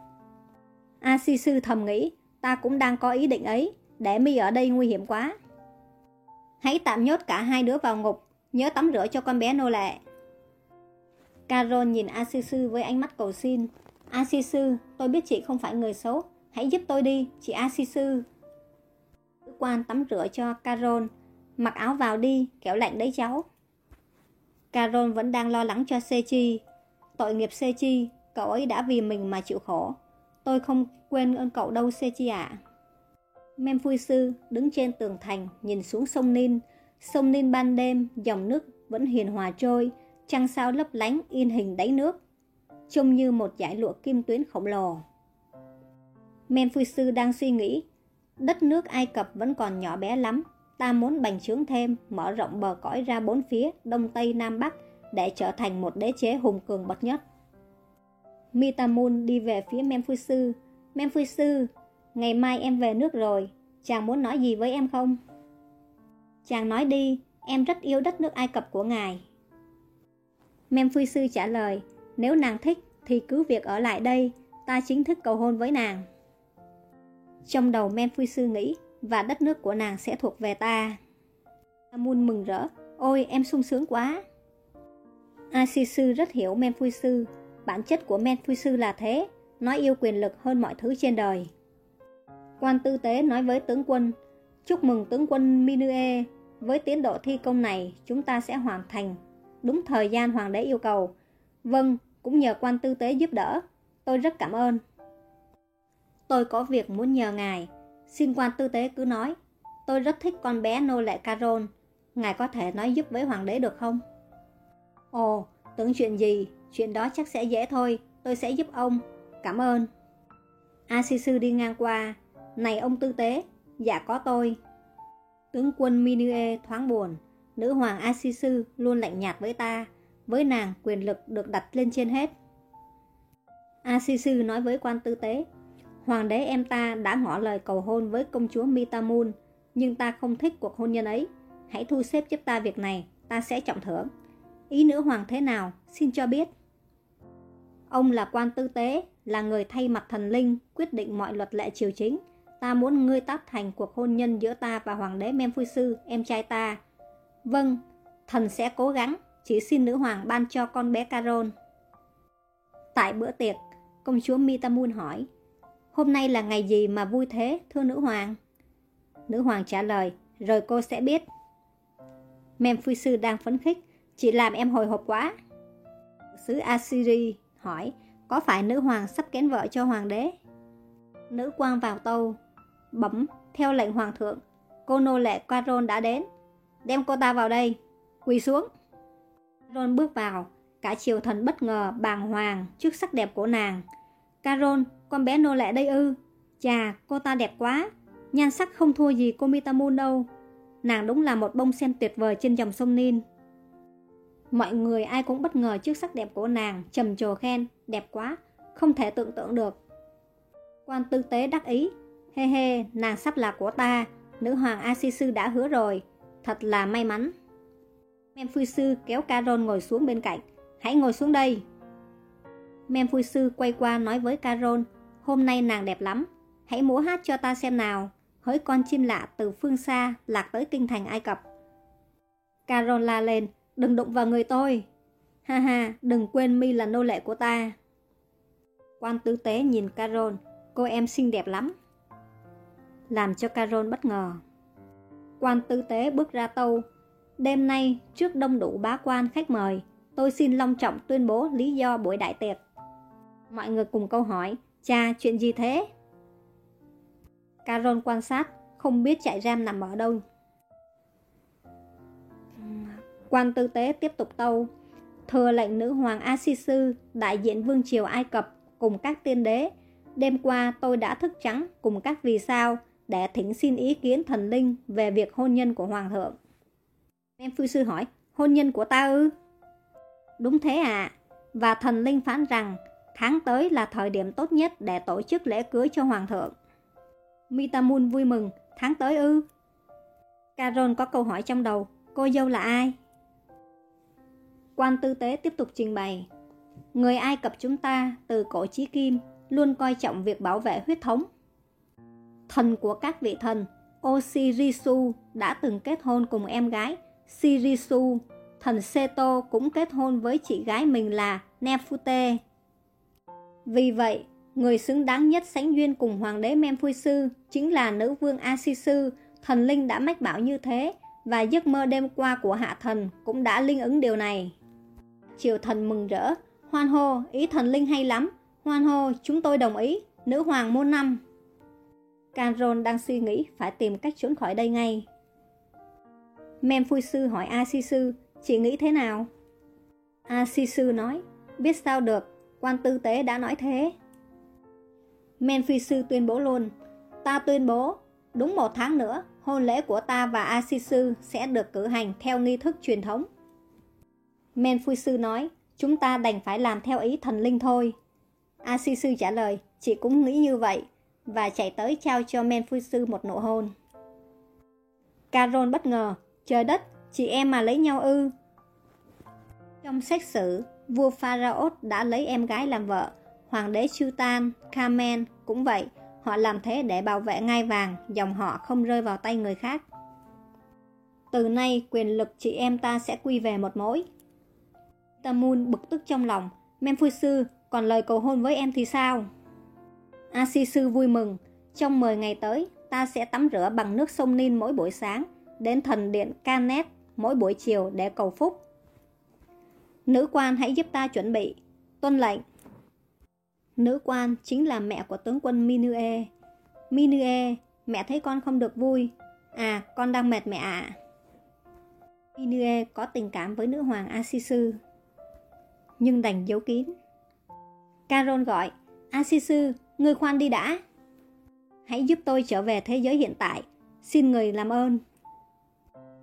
A Si Sư thầm nghĩ, ta cũng đang có ý định ấy, để mi ở đây nguy hiểm quá. Hãy tạm nhốt cả hai đứa vào ngục, nhớ tắm rửa cho con bé nô lệ. Carol nhìn A Si Sư với ánh mắt cầu xin. A Si Sư, tôi biết chị không phải người xấu, Hãy giúp tôi đi, chị Asisu. Nữ quan tắm rửa cho Carol. Mặc áo vào đi, kẻo lạnh đấy cháu. Carol vẫn đang lo lắng cho Sechi. Tội nghiệp Sechi, cậu ấy đã vì mình mà chịu khổ. Tôi không quên ơn cậu đâu Sechi ạ. À. Sư đứng trên tường thành nhìn xuống sông Nin. Sông Nin ban đêm, dòng nước vẫn hiền hòa trôi, trăng sao lấp lánh in hình đáy nước. trông như một dải lụa kim tuyến khổng lồ. Sư đang suy nghĩ, đất nước Ai Cập vẫn còn nhỏ bé lắm, ta muốn bành trướng thêm, mở rộng bờ cõi ra bốn phía, đông tây nam bắc, để trở thành một đế chế hùng cường bậc nhất. Mitamun đi về phía Sư. Memphisư. Ngày mai em về nước rồi, chàng muốn nói gì với em không? Chàng nói đi, em rất yêu đất nước Ai Cập của ngài. Sư trả lời, nếu nàng thích thì cứ việc ở lại đây, ta chính thức cầu hôn với nàng. Trong đầu Sư nghĩ, và đất nước của nàng sẽ thuộc về ta. Amun mừng rỡ, ôi em sung sướng quá. Asisu rất hiểu Sư, bản chất của Sư là thế, nó yêu quyền lực hơn mọi thứ trên đời. Quan tư tế nói với tướng quân, chúc mừng tướng quân Minue, với tiến độ thi công này chúng ta sẽ hoàn thành, đúng thời gian hoàng đế yêu cầu. Vâng, cũng nhờ quan tư tế giúp đỡ, tôi rất cảm ơn. Tôi có việc muốn nhờ ngài, xin quan tư tế cứ nói. Tôi rất thích con bé nô lệ Carol, ngài có thể nói giúp với hoàng đế được không? Ồ, tưởng chuyện gì, chuyện đó chắc sẽ dễ thôi, tôi sẽ giúp ông, cảm ơn. Asisu đi ngang qua, này ông tư tế, dạ có tôi. Tướng quân Minue thoáng buồn, nữ hoàng Asisu luôn lạnh nhạt với ta, với nàng quyền lực được đặt lên trên hết. Asisu nói với quan tư tế, Hoàng đế em ta đã ngỏ lời cầu hôn với công chúa Mitamun, nhưng ta không thích cuộc hôn nhân ấy. Hãy thu xếp giúp ta việc này, ta sẽ trọng thưởng. Ý nữ hoàng thế nào, xin cho biết. Ông là quan tư tế, là người thay mặt thần linh, quyết định mọi luật lệ triều chính. Ta muốn ngươi tác thành cuộc hôn nhân giữa ta và hoàng đế Sư, em trai ta. Vâng, thần sẽ cố gắng, chỉ xin nữ hoàng ban cho con bé Carol. Tại bữa tiệc, công chúa Mitamun hỏi, Hôm nay là ngày gì mà vui thế, thưa nữ hoàng? Nữ hoàng trả lời, rồi cô sẽ biết. Mem sư đang phấn khích, chị làm em hồi hộp quá. Sứ Assyri hỏi, có phải nữ hoàng sắp kén vợ cho hoàng đế? Nữ quan vào tâu, bấm, theo lệnh hoàng thượng, cô nô lệ Quaron đã đến. Đem cô ta vào đây, quỳ xuống. Quaron bước vào, cả triều thần bất ngờ bàng hoàng trước sắc đẹp của nàng. Caron con bé nô lệ đây ư Chà cô ta đẹp quá Nhan sắc không thua gì cô Mitamun đâu Nàng đúng là một bông sen tuyệt vời trên dòng sông Nin Mọi người ai cũng bất ngờ trước sắc đẹp của nàng trầm trồ khen Đẹp quá Không thể tưởng tượng được Quan tư tế đắc ý Hê hê nàng sắp là của ta Nữ hoàng Asisu đã hứa rồi Thật là may mắn Mem Sư kéo Caron ngồi xuống bên cạnh Hãy ngồi xuống đây Mem Sư quay qua nói với Caron Hôm nay nàng đẹp lắm, hãy múa hát cho ta xem nào. Hỡi con chim lạ từ phương xa lạc tới kinh thành Ai Cập. Carol la lên, đừng đụng vào người tôi. Ha ha, đừng quên mi là nô lệ của ta. Quan Tư tế nhìn Carol, cô em xinh đẹp lắm. Làm cho Carol bất ngờ. Quan tư tế bước ra tâu. Đêm nay, trước đông đủ bá quan khách mời, tôi xin long trọng tuyên bố lý do buổi đại tiệc. Mọi người cùng câu hỏi, Cha, chuyện gì thế? Carol quan sát, không biết trại giam nằm ở đâu. Quan tư tế tiếp tục tâu. Thừa lệnh nữ hoàng Asisu, đại diện vương triều Ai Cập, cùng các tiên đế. Đêm qua tôi đã thức trắng cùng các vì sao để thỉnh xin ý kiến thần linh về việc hôn nhân của hoàng thượng. Em phu sư hỏi, hôn nhân của ta ư? Đúng thế à, và thần linh phán rằng Tháng tới là thời điểm tốt nhất để tổ chức lễ cưới cho hoàng thượng. Mitamun vui mừng, tháng tới ư? Carol có câu hỏi trong đầu, cô dâu là ai? Quan tư tế tiếp tục trình bày. Người Ai Cập chúng ta từ cổ chí kim luôn coi trọng việc bảo vệ huyết thống. Thần của các vị thần, Osirisu đã từng kết hôn cùng em gái Sirisu. Thần Seto cũng kết hôn với chị gái mình là Nefute. Vì vậy, người xứng đáng nhất sánh duyên cùng hoàng đế Sư chính là nữ vương Asisu, thần linh đã mách bảo như thế, và giấc mơ đêm qua của hạ thần cũng đã linh ứng điều này. Triều thần mừng rỡ, hoan hô, ý thần linh hay lắm, hoan hô, chúng tôi đồng ý, nữ hoàng môn năm. Canron đang suy nghĩ phải tìm cách trốn khỏi đây ngay. Sư hỏi Asisu, chị nghĩ thế nào? Asisu nói, biết sao được, Quan tư tế đã nói thế. Men phi sư tuyên bố luôn. Ta tuyên bố, đúng một tháng nữa, hôn lễ của ta và A Si Sư sẽ được cử hành theo nghi thức truyền thống. Men Phu sư nói, chúng ta đành phải làm theo ý thần linh thôi. A Si Sư trả lời, chị cũng nghĩ như vậy, và chạy tới trao cho Men Phu sư một nụ hôn. Carol bất ngờ, trời đất, chị em mà lấy nhau ư. Trong sách sử, vua Pharaoh đã lấy em gái làm vợ, hoàng đế Chutan, Kamen cũng vậy, họ làm thế để bảo vệ ngai vàng, dòng họ không rơi vào tay người khác. Từ nay, quyền lực chị em ta sẽ quy về một mối. Tamun bực tức trong lòng, sư còn lời cầu hôn với em thì sao? sư vui mừng, trong 10 ngày tới, ta sẽ tắm rửa bằng nước sông Nin mỗi buổi sáng, đến thần điện Canet mỗi buổi chiều để cầu phúc. Nữ quan hãy giúp ta chuẩn bị. Tuân lệnh. Nữ quan chính là mẹ của tướng quân Minue. Minue, mẹ thấy con không được vui. À, con đang mệt mẹ ạ. À. Minue có tình cảm với nữ hoàng Asisu. Nhưng đành giấu kín. Carol gọi, Asisu, ngươi khoan đi đã. Hãy giúp tôi trở về thế giới hiện tại. Xin người làm ơn.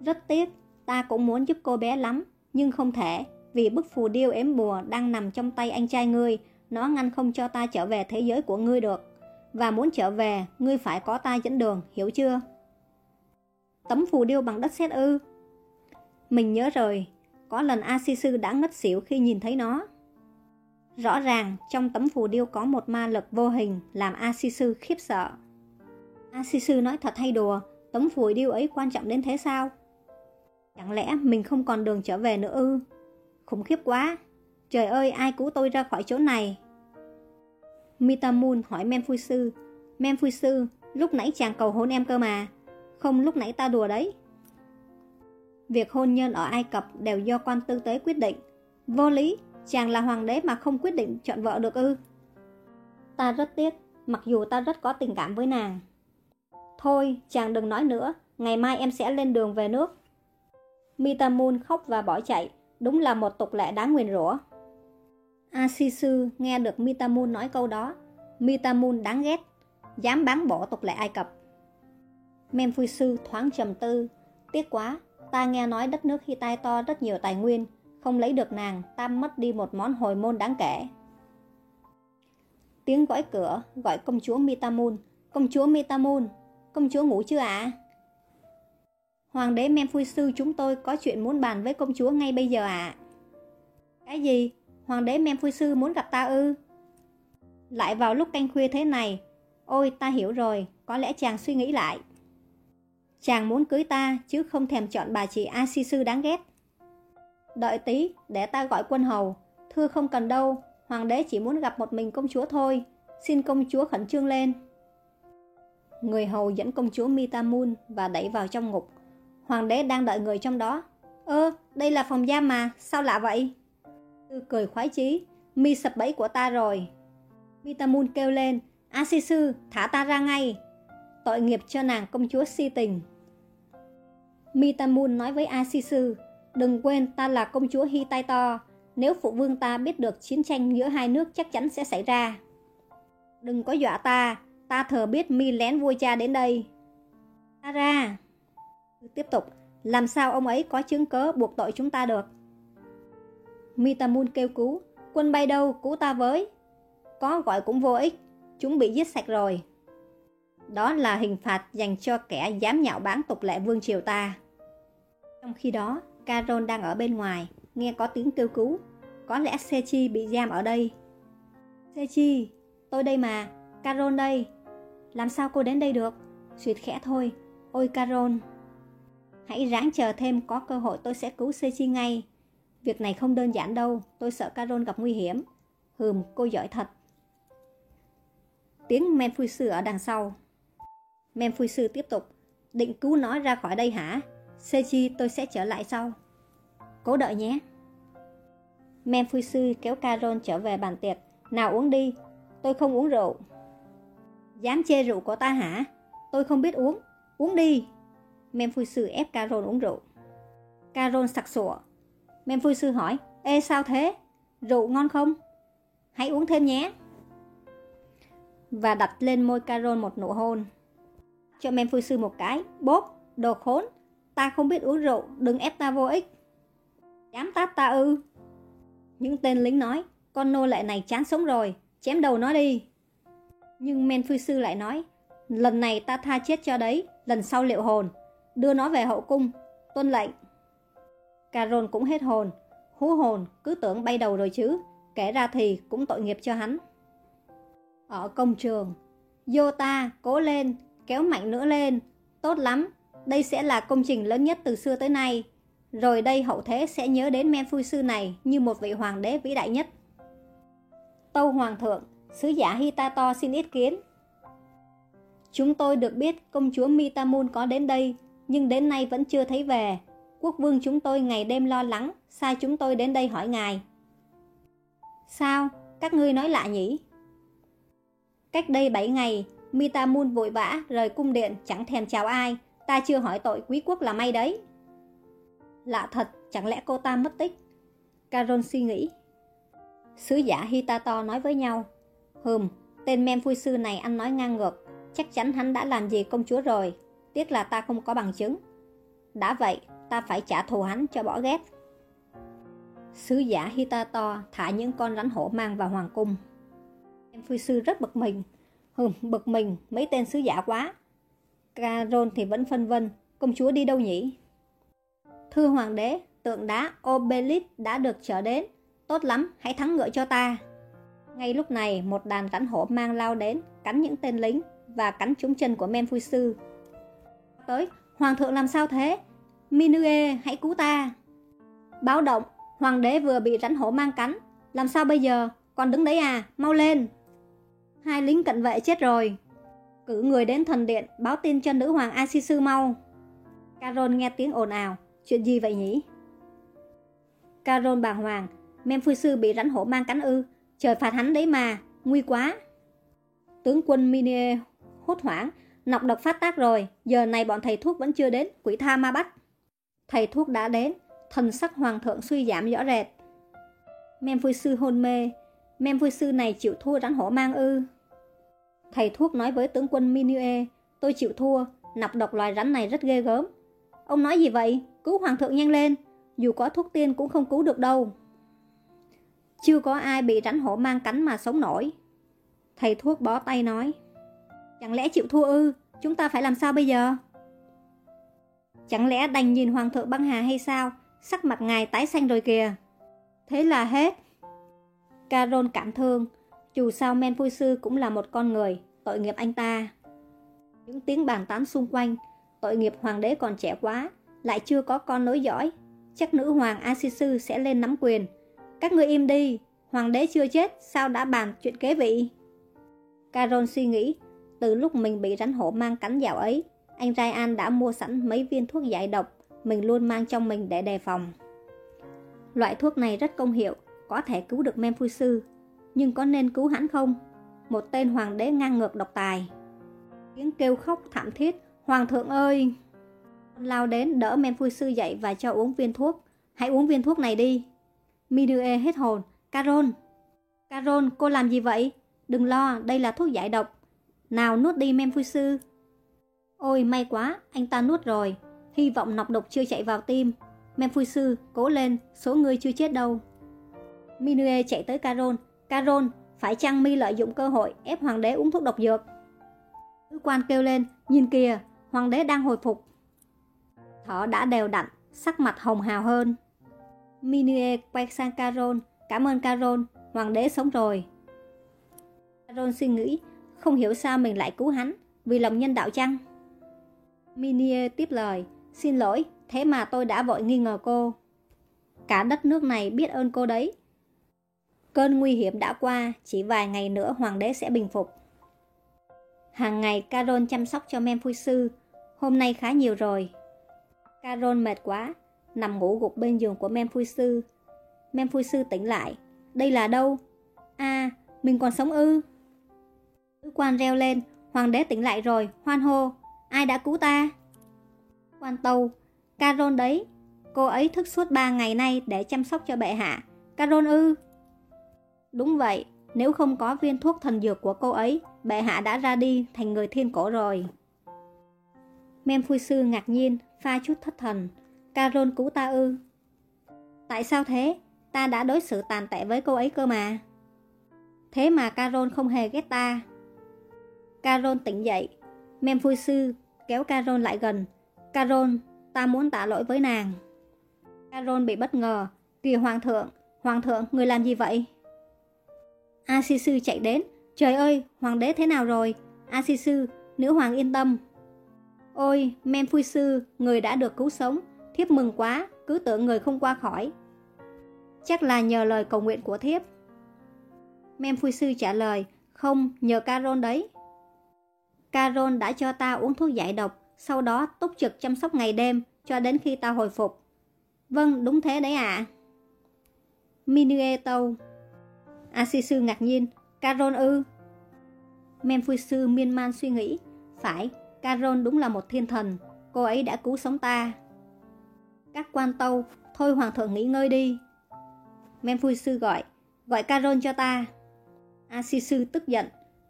Rất tiếc, ta cũng muốn giúp cô bé lắm, nhưng không thể, vì bức phù điêu ếm bùa đang nằm trong tay anh trai ngươi, nó ngăn không cho ta trở về thế giới của ngươi được. Và muốn trở về, ngươi phải có ta dẫn đường, hiểu chưa? Tấm phù điêu bằng đất sét ư? Mình nhớ rồi, có lần A Si Sư đã ngất xỉu khi nhìn thấy nó. Rõ ràng, trong tấm phù điêu có một ma lực vô hình làm A Si Sư khiếp sợ. A Si Sư nói thật hay đùa, tấm phù điêu ấy quan trọng đến thế sao? Chẳng lẽ mình không còn đường trở về nữa ư? Khủng khiếp quá! Trời ơi, ai cứu tôi ra khỏi chỗ này? Mitamun hỏi Menfui Sư. Sư, lúc nãy chàng cầu hôn em cơ mà. Không lúc nãy ta đùa đấy. Việc hôn nhân ở Ai Cập đều do quan tư tế quyết định. Vô lý, chàng là hoàng đế mà không quyết định chọn vợ được ư. Ta rất tiếc, mặc dù ta rất có tình cảm với nàng. Thôi, chàng đừng nói nữa, ngày mai em sẽ lên đường về nước. Mitamun khóc và bỏ chạy, đúng là một tục lệ đáng nguyền rủa. Asisu nghe được Mitamun nói câu đó. Mitamun đáng ghét, dám bán bỏ tục lệ Ai Cập. Sư thoáng trầm tư, tiếc quá, ta nghe nói đất nước Hittite rất nhiều tài nguyên, không lấy được nàng, ta mất đi một món hồi môn đáng kể. Tiếng gõ cửa gọi công chúa Mitamun. Công chúa Mitamun, công chúa ngủ chưa ạ? À? Hoàng đế Sư chúng tôi có chuyện muốn bàn với công chúa ngay bây giờ ạ. À? Cái gì? Hoàng đế Sư muốn gặp ta ư? Lại vào lúc canh khuya thế này. Ôi, ta hiểu rồi, có lẽ chàng suy nghĩ lại. Chàng muốn cưới ta, chứ không thèm chọn bà chị A Si Sư đáng ghét. Đợi tí, để ta gọi quân hầu. Thưa không cần đâu, hoàng đế chỉ muốn gặp một mình công chúa thôi. Xin công chúa khẩn trương lên. Người hầu dẫn công chúa Mitamun và đẩy vào trong ngục. Hoàng đế đang đợi người trong đó. Ơ, đây là phòng giam mà, sao lạ vậy? Tư cười khoái chí, mi sập bẫy của ta rồi. Mitamun kêu lên, Asisu, thả ta ra ngay. Tội nghiệp cho nàng công chúa si tình. Mitamun nói với Asisu, đừng quên ta là công chúa Hitaito, nếu phụ vương ta biết được chiến tranh giữa hai nước chắc chắn sẽ xảy ra. Đừng có dọa ta, ta thờ biết mi lén vua cha đến đây. Ta ra. Tiếp tục, làm sao ông ấy có chứng cớ buộc tội chúng ta được? Mitamun kêu cứu, quân bay đâu, cứu ta với. Có gọi cũng vô ích, chúng bị giết sạch rồi. Đó là hình phạt dành cho kẻ dám nhạo báng tục lệ vương triều ta. Trong khi đó, Carol đang ở bên ngoài, nghe có tiếng kêu cứu. Có lẽ Sechi bị giam ở đây. Sechi, tôi đây mà, Carol đây. Làm sao cô đến đây được? Xuyệt khẽ thôi. Ôi Carol. Hãy ráng chờ thêm có cơ hội tôi sẽ cứu Sechi ngay. Việc này không đơn giản đâu, tôi sợ Carol gặp nguy hiểm. Hừm, cô giỏi thật. Tiếng men phui sư ở đằng sau. Men phui sư tiếp tục. Định cứu nó ra khỏi đây hả? Seiji tôi sẽ trở lại sau. Cố đợi nhé. Men sư kéo Carol trở về bàn tiệc. Nào uống đi, tôi không uống rượu. Dám chê rượu của ta hả? Tôi không biết uống. Uống đi. Men sư ép Carol uống rượu. Carol sặc sụa. Men sư hỏi. Ê sao thế? Rượu ngon không? hãy uống thêm nhé. Và đặt lên môi Carol một nụ hôn. Cho men phu sư một cái, bốp, đồ khốn, ta không biết uống rượu, đừng ép ta vô ích. Dám tát ta ư? Những tên lính nói, con nô lệ này chán sống rồi, chém đầu nó đi. Nhưng men phu sư lại nói, lần này ta tha chết cho đấy, lần sau liệu hồn, đưa nó về hậu cung, tuân lệnh. Carol cũng hết hồn, hú hồn, cứ tưởng bay đầu rồi chứ, kể ra thì cũng tội nghiệp cho hắn. Ở công trường, Yota, cố lên, kéo mạnh nữa lên, tốt lắm, đây sẽ là công trình lớn nhất từ xưa tới nay. Rồi đây hậu thế sẽ nhớ đến Memphui Sư này như một vị hoàng đế vĩ đại nhất. Tâu Hoàng thượng, sứ giả Hitato xin ý kiến. Chúng tôi được biết công chúa Mitamun có đến đây, nhưng đến nay vẫn chưa thấy về. Quốc vương chúng tôi ngày đêm lo lắng, sai chúng tôi đến đây hỏi ngài. Sao? Các ngươi nói lạ nhỉ? Cách đây 7 ngày, Mitamun vội vã rời cung điện chẳng thèm chào ai, ta chưa hỏi tội quý quốc là may đấy. Lạ thật, chẳng lẽ cô ta mất tích? Caron suy nghĩ. Sứ giả Hitato nói với nhau. Hừm, tên mem phui sư này ăn nói ngang ngược, chắc chắn hắn đã làm gì công chúa rồi, tiếc là ta không có bằng chứng. Đã vậy, ta phải trả thù hắn cho bỏ ghét. Sứ giả Hitato thả những con rắn hổ mang vào hoàng cung. Em phu sư rất bực mình. Hừm, bực mình, mấy tên sứ giả quá. Caron thì vẫn phân vân, công chúa đi đâu nhỉ? Thưa hoàng đế, tượng đá Obelix đã được trở đến. Tốt lắm, hãy thắng ngựa cho ta. Ngay lúc này, một đàn rắn hổ mang lao đến, cắn những tên lính và cắn trúng chân của men sư. Tới, hoàng thượng làm sao thế? Minue, hãy cứu ta. Báo động, hoàng đế vừa bị rắn hổ mang cắn. Làm sao bây giờ? Còn đứng đấy à? Mau lên. Hai lính cận vệ chết rồi. Cử người đến thần điện, báo tin cho nữ hoàng Asisu mau. Carol nghe tiếng ồn ào. Chuyện gì vậy nhỉ? Carol bàng hoàng. Mem phu sư bị rắn hổ mang cắn ư. Trời phạt hắn đấy mà. Nguy quá. Tướng quân Minie hốt hoảng. Nọc độc phát tác rồi. Giờ này bọn thầy thuốc vẫn chưa đến. Quỷ tha ma bắt. Thầy thuốc đã đến, thần sắc hoàng thượng suy giảm rõ rệt. Mem phu sư hôn mê, mem phu sư này chịu thua rắn hổ mang ư. Thầy thuốc nói với tướng quân Minue, tôi chịu thua, nọc độc loài rắn này rất ghê gớm. Ông nói gì vậy? Cứu hoàng thượng nhanh lên, dù có thuốc tiên cũng không cứu được đâu. Chưa có ai bị rắn hổ mang cắn mà sống nổi. Thầy thuốc bó tay nói, chẳng lẽ chịu thua ư, chúng ta phải làm sao bây giờ? Chẳng lẽ đành nhìn hoàng thượng băng hà hay sao? Sắc mặt ngài tái xanh rồi kìa. Thế là hết. Carol cảm thương, dù sao men vui sư cũng là một con người, tội nghiệp anh ta. Những tiếng bàn tán xung quanh, tội nghiệp hoàng đế còn trẻ quá, lại chưa có con nối dõi. Chắc nữ hoàng Asisu sẽ lên nắm quyền. Các ngươi im đi, hoàng đế chưa chết, sao đã bàn chuyện kế vị? Carol suy nghĩ, từ lúc mình bị rắn hổ mang cắn dạo ấy, anh Ryan đã mua sẵn mấy viên thuốc giải độc, mình luôn mang trong mình để đề phòng. Loại thuốc này rất công hiệu, có thể cứu được Memphui sư, nhưng có nên cứu hắn không? Một tên hoàng đế ngang ngược độc tài. Tiếng kêu khóc thảm thiết, Hoàng thượng ơi! Lao đến đỡ men phu sư dậy và cho uống viên thuốc. Hãy uống viên thuốc này đi. Midue hết hồn. Carol! Carol, cô làm gì vậy? Đừng lo, đây là thuốc giải độc. Nào nuốt đi men phu sư. Ôi may quá, anh ta nuốt rồi. Hy vọng nọc độc chưa chạy vào tim. men phu sư, cố lên, số người chưa chết đâu. Minue chạy tới Caron. Caron, phải chăng mi lợi dụng cơ hội ép hoàng đế uống thuốc độc dược? Nữ quan kêu lên, nhìn kìa, hoàng đế đang hồi phục. Thở đã đều đặn, sắc mặt hồng hào hơn. Minue quay sang Caron, cảm ơn Caron, hoàng đế sống rồi. Caron suy nghĩ, không hiểu sao mình lại cứu hắn, vì lòng nhân đạo chăng? Minie tiếp lời, xin lỗi, thế mà tôi đã vội nghi ngờ cô. Cả đất nước này biết ơn cô đấy. Cơn nguy hiểm đã qua, chỉ vài ngày nữa hoàng đế sẽ bình phục. Hàng ngày Carol chăm sóc cho Mem Sư, hôm nay khá nhiều rồi. Carol mệt quá, nằm ngủ gục bên giường của Mem Sư. Mem Sư tỉnh lại, đây là đâu? À, mình còn sống ư? Nữ quan reo lên, hoàng đế tỉnh lại rồi, hoan hô, Ai đã cứu ta? Quan Tâu, Carol đấy. Cô ấy thức suốt 3 ngày nay để chăm sóc cho bệ hạ. Carol ư? Đúng vậy, Nếu không có viên thuốc thần dược của cô ấy, bệ hạ đã ra đi thành người thiên cổ rồi. Mem phu sư ngạc nhiên, pha chút thất thần. Carol cứu ta ư? Tại sao thế? Ta đã đối xử tàn tệ với cô ấy cơ mà. Thế mà Carol không hề ghét ta. Carol tỉnh dậy. Mem phu sư kéo Carol lại gần. Carol, ta muốn tạ lỗi với nàng. Carol bị bất ngờ. Kìa hoàng thượng, hoàng thượng, người làm gì vậy? A Si Sư chạy đến. Trời ơi, hoàng đế thế nào rồi? A Si Sư, nữ hoàng yên tâm. Ôi, Men Sư, người đã được cứu sống. Thiếp mừng quá, cứ tưởng người không qua khỏi. Chắc là nhờ lời cầu nguyện của thiếp. Men Sư trả lời, không, nhờ Caron đấy. Caron đã cho ta uống thuốc giải độc, sau đó túc trực chăm sóc ngày đêm cho đến khi ta hồi phục. Vâng, đúng thế đấy ạ. À. Minue À, Asisu ngạc nhiên, Caron ư? Sư miên man suy nghĩ, phải, caron đúng là một thiên thần, cô ấy đã cứu sống ta. Các quan tâu, thôi hoàng thượng nghỉ ngơi đi. Memphui sư gọi, gọi caron cho ta. À, Asisu tức giận,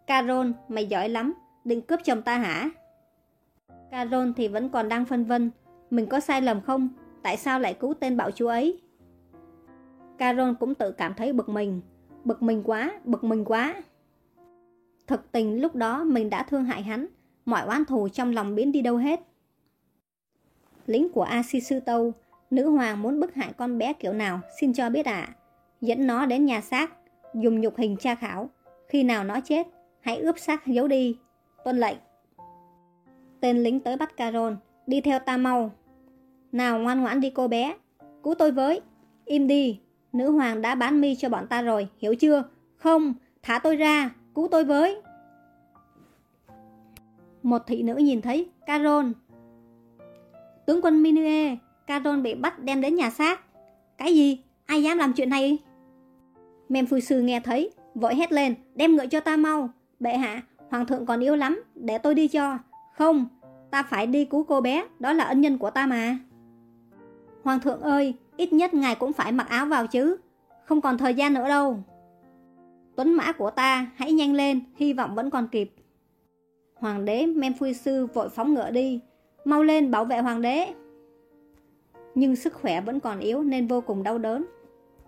caron mày giỏi lắm, định cướp chồng ta hả? caron thì vẫn còn đang phân vân, mình có sai lầm không? Tại sao lại cứu tên bạo chúa ấy? caron cũng tự cảm thấy bực mình, Bực mình quá, bực mình quá. Thực tình lúc đó mình đã thương hại hắn, mọi oán thù trong lòng biến đi đâu hết. Lính của A Si Sư Tâu, nữ hoàng muốn bức hại con bé kiểu nào, xin cho biết ạ. À. Dẫn nó đến nhà xác, dùng nhục hình tra khảo. Khi nào nó chết, hãy ướp xác giấu đi. Tuân lệnh. Tên lính tới bắt Carol, đi theo ta mau. Nào ngoan ngoãn đi cô bé, cứu tôi với. Im đi, Nữ hoàng đã bán mi cho bọn ta rồi, hiểu chưa? Không, thả tôi ra, cứu tôi với. Một thị nữ nhìn thấy, Caron, Tướng quân Minue, Caron bị bắt đem đến nhà xác. Cái gì? Ai dám làm chuyện này? Mem phu sư nghe thấy, vội hét lên, đem ngựa cho ta mau. Bệ hạ, hoàng thượng còn yếu lắm, để tôi đi cho. Không, ta phải đi cứu cô bé, đó là ân nhân của ta mà. Hoàng thượng ơi, Ít nhất ngài cũng phải mặc áo vào chứ. Không còn thời gian nữa đâu. Tuấn mã của ta hãy nhanh lên Hy vọng vẫn còn kịp. Hoàng đế Memphui Sư vội phóng ngựa đi. Mau lên bảo vệ hoàng đế. Nhưng sức khỏe vẫn còn yếu Nên vô cùng đau đớn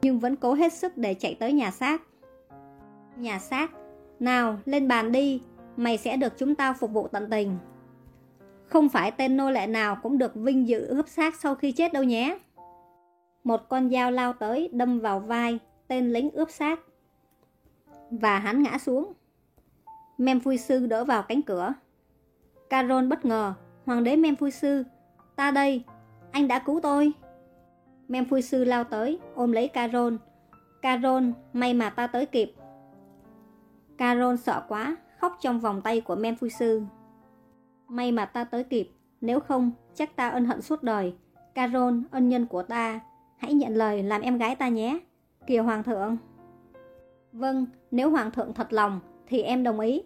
Nhưng vẫn cố hết sức để chạy tới nhà xác. Nhà xác Nào lên bàn đi Mày sẽ được chúng ta phục vụ tận tình. Không phải tên nô lệ nào cũng được vinh dự ướp xác sau khi chết đâu nhé một con dao lao tới đâm vào vai tên lính ướp xác. Và hắn ngã xuống. Memphui sư đỡ vào cánh cửa. Carol bất ngờ, hoàng đế Memphui sư, ta đây, anh đã cứu tôi. Memphui sư lao tới, ôm lấy Carol. Carol, may mà ta tới kịp. Carol sợ quá, khóc trong vòng tay của Memphui sư. May mà ta tới kịp, nếu không, chắc ta ân hận suốt đời. Carol, ân nhân của ta, Hãy nhận lời làm em gái ta nhé. Kiều Hoàng thượng. Vâng, nếu Hoàng thượng thật lòng Thì em đồng ý.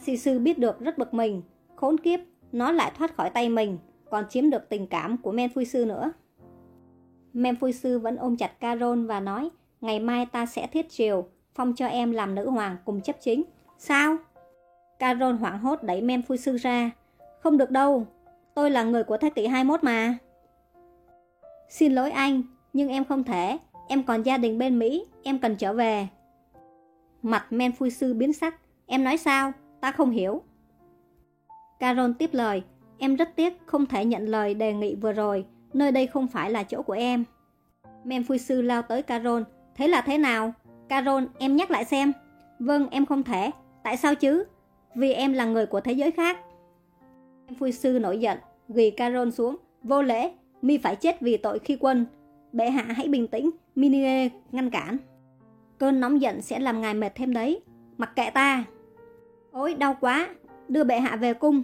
Si sư biết được rất bực mình. Khốn kiếp, nó lại thoát khỏi tay mình Còn chiếm được tình cảm của Men Phui Sư nữa. Men Phui Sư vẫn ôm chặt Carol và nói Ngày mai ta sẽ thiết triều Phong cho em làm nữ hoàng cùng chấp chính. Sao? Carol hoảng hốt đẩy Men Phui Sư ra Không được đâu Tôi là người của thế kỷ 21 mà Xin lỗi anh, nhưng em không thể. Em còn gia đình bên Mỹ, em cần trở về. Mặt men phui sư biến sắc. Em nói sao? Ta không hiểu. Carol tiếp lời. Em rất tiếc không thể nhận lời đề nghị vừa rồi. Nơi đây không phải là chỗ của em. Men phui sư lao tới Carol. Thế là thế nào? Carol, em nhắc lại xem. Vâng, em không thể. Tại sao chứ? Vì em là người của thế giới khác. Em phui sư nổi giận, ghi Carol xuống. Vô lễ, mi phải chết vì tội khi quân. Bệ hạ hãy bình tĩnh, Minie ngăn cản. Cơn nóng giận sẽ làm ngài mệt thêm đấy. Mặc kệ ta. Ôi, đau quá, đưa bệ hạ về cung.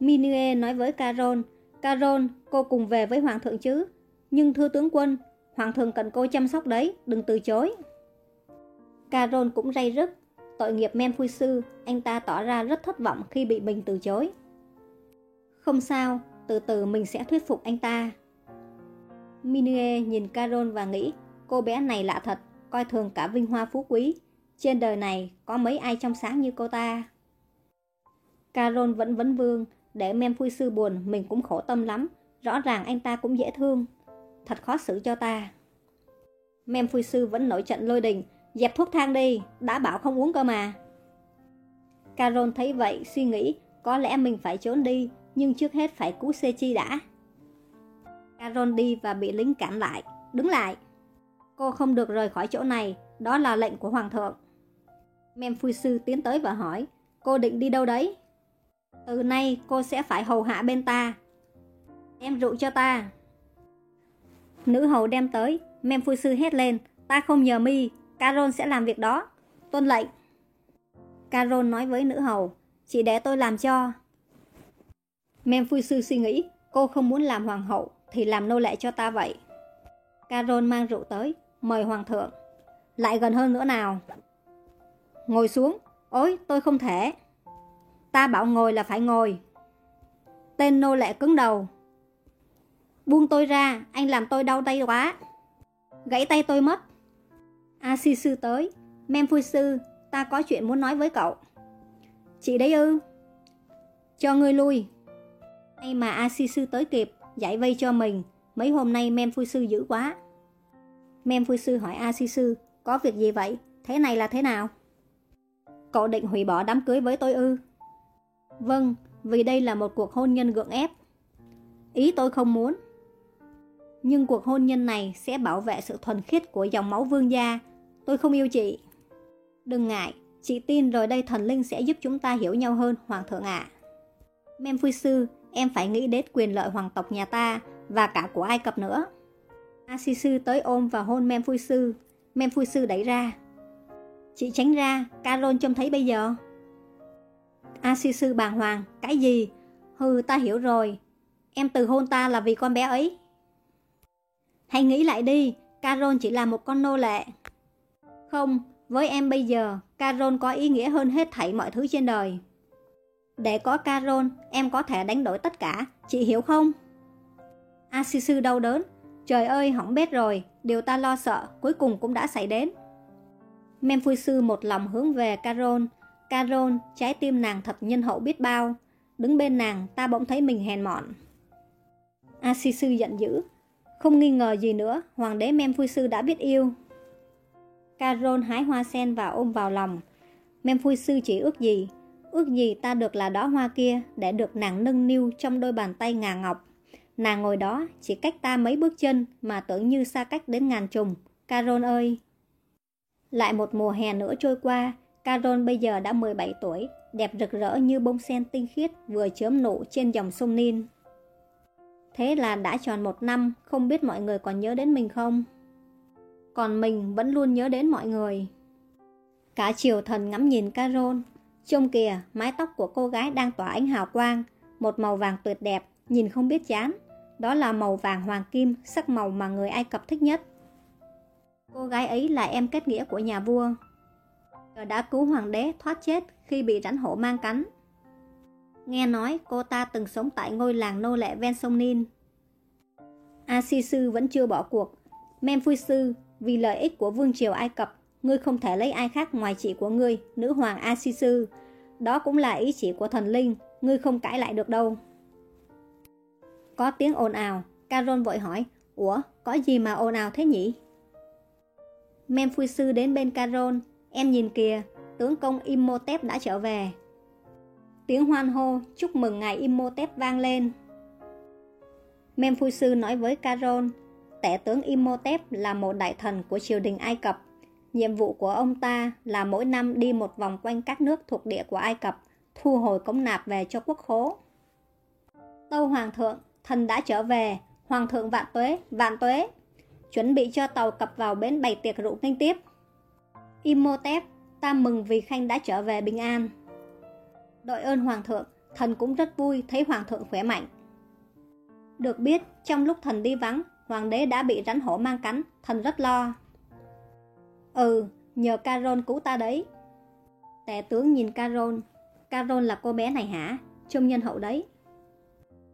Minie nói với Carol, Carol, cô cùng về với hoàng thượng chứ. Nhưng thưa tướng quân, hoàng thượng cần cô chăm sóc đấy, đừng từ chối. Carol cũng ray rứt, tội nghiệp men phui sư, anh ta tỏ ra rất thất vọng khi bị mình từ chối. Không sao, từ từ mình sẽ thuyết phục anh ta. Minue nhìn Carol và nghĩ, cô bé này lạ thật, coi thường cả vinh hoa phú quý. Trên đời này có mấy ai trong sáng như cô ta. Carol vẫn vấn vương, để men phui sư buồn mình cũng khổ tâm lắm. Rõ ràng anh ta cũng dễ thương. Thật khó xử cho ta. Mem phui sư vẫn nổi trận lôi đình. Dẹp thuốc thang đi, đã bảo không uống cơ mà. Carol thấy vậy, suy nghĩ có lẽ mình phải trốn đi, nhưng trước hết phải cứu Sechi đã. Carol đi và bị lính cản lại. Đứng lại! Cô không được rời khỏi chỗ này, đó là lệnh của Hoàng thượng. Mem sư tiến tới và hỏi, cô định đi đâu đấy? Từ nay cô sẽ phải hầu hạ bên ta. em rượu cho ta. Nữ hầu đem tới, Mem sư hét lên, ta không nhờ mi, Carol sẽ làm việc đó. Tuân lệnh. Carol nói với nữ hầu, chỉ để tôi làm cho. Mem phui sư suy nghĩ, cô không muốn làm hoàng hậu thì làm nô lệ cho ta vậy. Carol mang rượu tới, mời hoàng thượng. Lại gần hơn nữa nào. Ngồi xuống, ôi tôi không thể. Ta bảo ngồi là phải ngồi. Tên nô lệ cứng đầu. Buông tôi ra, anh làm tôi đau tay quá. Gãy tay tôi mất. A si sư tới. Mem phui sư, ta có chuyện muốn nói với cậu. Chị đấy ư? Cho ngươi lui. May mà A si sư tới kịp, giải vây cho mình. Mấy hôm nay Mem phui sư dữ quá. Mem phui sư hỏi A si sư, có việc gì vậy? Thế này là thế nào? Cậu định hủy bỏ đám cưới với tôi ư? Vâng, vì đây là một cuộc hôn nhân gượng ép. Ý tôi không muốn. Nhưng cuộc hôn nhân này sẽ bảo vệ sự thuần khiết của dòng máu vương gia. Tôi không yêu chị. Đừng ngại, chị tin rồi đây thần linh sẽ giúp chúng ta hiểu nhau hơn, Hoàng thượng ạ. À. Mem Phui Sư, em phải nghĩ đến quyền lợi hoàng tộc nhà ta và cả của Ai Cập nữa. A Si Sư tới ôm và hôn Mem Phui Sư. Mem Phui Sư đẩy ra. Chị tránh ra, Carol trông thấy bây giờ. A Si Sư bàng hoàng, cái gì? Hừ, ta hiểu rồi. Em từ hôn ta là vì con bé ấy. Hãy nghĩ lại đi, Carol chỉ là một con nô lệ. Không, với em bây giờ, Carol có ý nghĩa hơn hết thảy mọi thứ trên đời. Để có Carol, em có thể đánh đổi tất cả, chị hiểu không? Asisu đau đớn. Trời ơi, hỏng bét rồi, điều ta lo sợ cuối cùng cũng đã xảy đến. Memphui sư một lòng hướng về Carol. Carol, trái tim nàng thật nhân hậu biết bao. Đứng bên nàng, ta bỗng thấy mình hèn mọn. Asisu giận dữ. Không nghi ngờ gì nữa, hoàng đế Memphui sư đã biết yêu. Carol hái hoa sen và ôm vào lòng. Memphui sư chỉ ước gì? Ước gì ta được là đó hoa kia để được nàng nâng niu trong đôi bàn tay ngà ngọc. Nàng ngồi đó chỉ cách ta mấy bước chân mà tưởng như xa cách đến ngàn trùng. Carol ơi! Lại một mùa hè nữa trôi qua, Carol bây giờ đã 17 tuổi, đẹp rực rỡ như bông sen tinh khiết vừa chớm nụ trên dòng sông Nin. Thế là đã tròn một năm, không biết mọi người còn nhớ đến mình không? Còn mình vẫn luôn nhớ đến mọi người. Cả triều thần ngắm nhìn Carol, trông kìa, mái tóc của cô gái đang tỏa ánh hào quang, một màu vàng tuyệt đẹp, nhìn không biết chán. Đó là màu vàng hoàng kim, sắc màu mà người Ai Cập thích nhất. Cô gái ấy là em kết nghĩa của nhà vua. Giờ đã cứu hoàng đế thoát chết khi bị rắn hổ mang cắn. Nghe nói cô ta từng sống tại ngôi làng nô lệ ven sông Nin. A Si Sư vẫn chưa bỏ cuộc. Mem Sư, vì lợi ích của vương triều Ai Cập, ngươi không thể lấy ai khác ngoài chị của ngươi, nữ hoàng Asisu. Sư. Đó cũng là ý chỉ của thần linh, ngươi không cãi lại được đâu. Có tiếng ồn ào, Caron vội hỏi, Ủa, có gì mà ồn ào thế nhỉ? Sư đến bên Caron, em nhìn kìa, tướng công Imhotep đã trở về. Tiếng hoan hô chúc mừng ngài Imhotep vang lên. Sư nói với Caron tể tướng Imhotep là một đại thần của triều đình Ai Cập. Nhiệm vụ của ông ta là mỗi năm đi một vòng quanh các nước thuộc địa của Ai Cập, thu hồi cống nạp về cho quốc khố. Tâu Hoàng thượng, thần đã trở về, Hoàng thượng vạn tuế, vạn tuế. Chuẩn bị cho tàu cập vào bến bày tiệc rượu nghênh tiếp. Imhotep, ta mừng vì Khanh đã trở về bình an. Đội ơn Hoàng thượng, thần cũng rất vui thấy Hoàng thượng khỏe mạnh. Được biết, trong lúc thần đi vắng, Hoàng đế đã bị rắn hổ mang cắn, thần rất lo. Ừ, nhờ Carol cứu ta đấy. Tể tướng nhìn Carol, Carol là cô bé này hả? Trông nhân hậu đấy.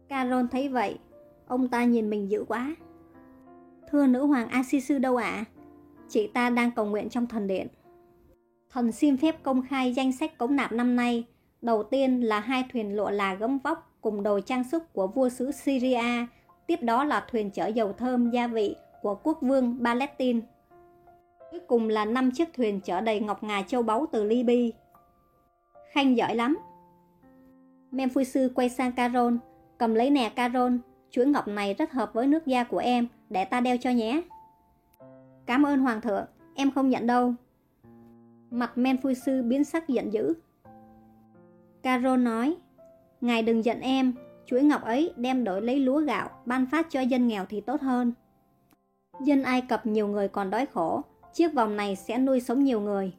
Carol thấy vậy, ông ta nhìn mình dữ quá. Thưa nữ hoàng Asisu đâu ạ? chị ta đang cầu nguyện trong thần điện. Thần xin phép công khai danh sách cống nạp năm nay. Đầu tiên là hai thuyền lụa là gấm vóc cùng đồ trang sức của vua xứ Syria, tiếp đó là thuyền chở dầu thơm gia vị của quốc vương Palestine. Cuối cùng là năm chiếc thuyền chở đầy ngọc ngà châu báu từ Libya. Khanh giỏi lắm. Memphui sư quay sang Carol, cầm lấy nè Carol, chuỗi ngọc này rất hợp với nước da của em, để ta đeo cho nhé. Cảm ơn hoàng thượng, em không nhận đâu. Mặt Memphui sư biến sắc giận dữ. Carol nói, Ngài đừng giận em, chuỗi ngọc ấy đem đổi lấy lúa gạo, ban phát cho dân nghèo thì tốt hơn. Dân Ai Cập nhiều người còn đói khổ, chiếc vòng này sẽ nuôi sống nhiều người.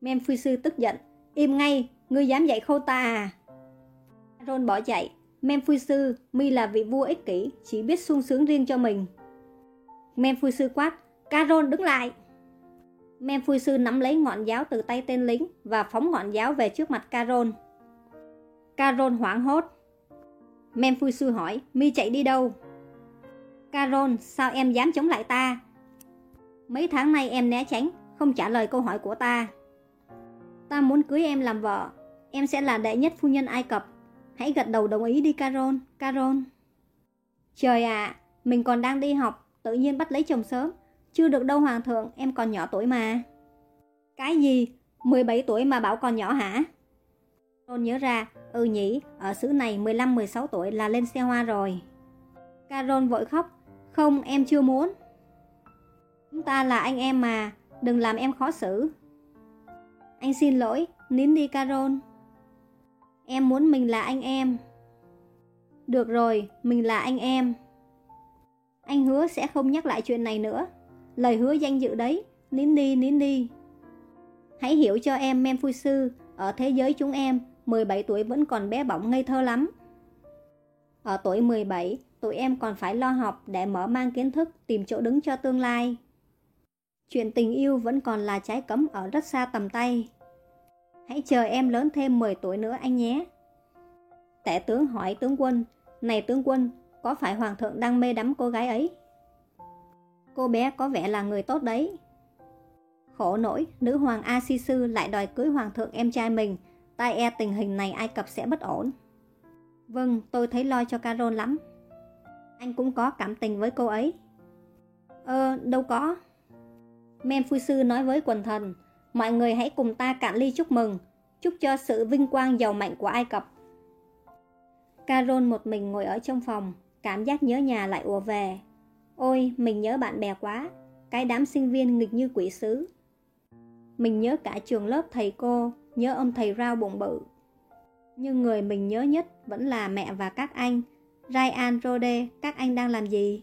Memphui sư tức giận, im ngay, ngươi dám dạy khâu ta à? Ron bỏ chạy, Memphui sư, mi là vị vua ích kỷ, chỉ biết sung sướng riêng cho mình. Memphui sư quát, Caron đứng lại. Memphui sư nắm lấy ngọn giáo từ tay tên lính và phóng ngọn giáo về trước mặt Caron. Caron hoảng hốt. Memphui hỏi, mi chạy đi đâu? Caron, sao em dám chống lại ta? Mấy tháng nay em né tránh, không trả lời câu hỏi của ta. Ta muốn cưới em làm vợ, em sẽ là đệ nhất phu nhân Ai Cập. Hãy gật đầu đồng ý đi Caron, Caron. Trời ạ, mình còn đang đi học, tự nhiên bắt lấy chồng sớm. Chưa được đâu hoàng thượng, em còn nhỏ tuổi mà. Cái gì? 17 tuổi mà bảo còn nhỏ hả? Ron nhớ ra, ừ nhỉ, ở xứ này 15-16 tuổi là lên xe hoa rồi. Caron vội khóc, không em chưa muốn. Chúng ta là anh em mà, đừng làm em khó xử. Anh xin lỗi, nín đi Carol. Em muốn mình là anh em. Được rồi, mình là anh em. Anh hứa sẽ không nhắc lại chuyện này nữa. Lời hứa danh dự đấy, nín đi, nín đi. Hãy hiểu cho em men phu sư, ở thế giới chúng em, 17 tuổi vẫn còn bé bỏng ngây thơ lắm. Ở tuổi 17, tụi em còn phải lo học để mở mang kiến thức, tìm chỗ đứng cho tương lai. Chuyện tình yêu vẫn còn là trái cấm ở rất xa tầm tay. Hãy chờ em lớn thêm 10 tuổi nữa anh nhé. Tể tướng hỏi tướng quân, này tướng quân, có phải hoàng thượng đang mê đắm cô gái ấy? Cô bé có vẻ là người tốt đấy. Khổ nỗi, nữ hoàng A Si Sư lại đòi cưới hoàng thượng em trai mình, tai e tình hình này Ai Cập sẽ bất ổn. Vâng, tôi thấy lo cho Carol lắm. Anh cũng có cảm tình với cô ấy. Ờ, đâu có. Men Phu Sư nói với quần thần, mọi người hãy cùng ta cạn ly chúc mừng, chúc cho sự vinh quang giàu mạnh của Ai Cập. Carol một mình ngồi ở trong phòng, cảm giác nhớ nhà lại ùa về. Ôi, mình nhớ bạn bè quá, cái đám sinh viên nghịch như quỷ sứ. Mình nhớ cả trường lớp thầy cô, nhớ ông thầy rau bụng bự. Nhưng người mình nhớ nhất vẫn là mẹ và các anh. Ryan Rode, các anh đang làm gì?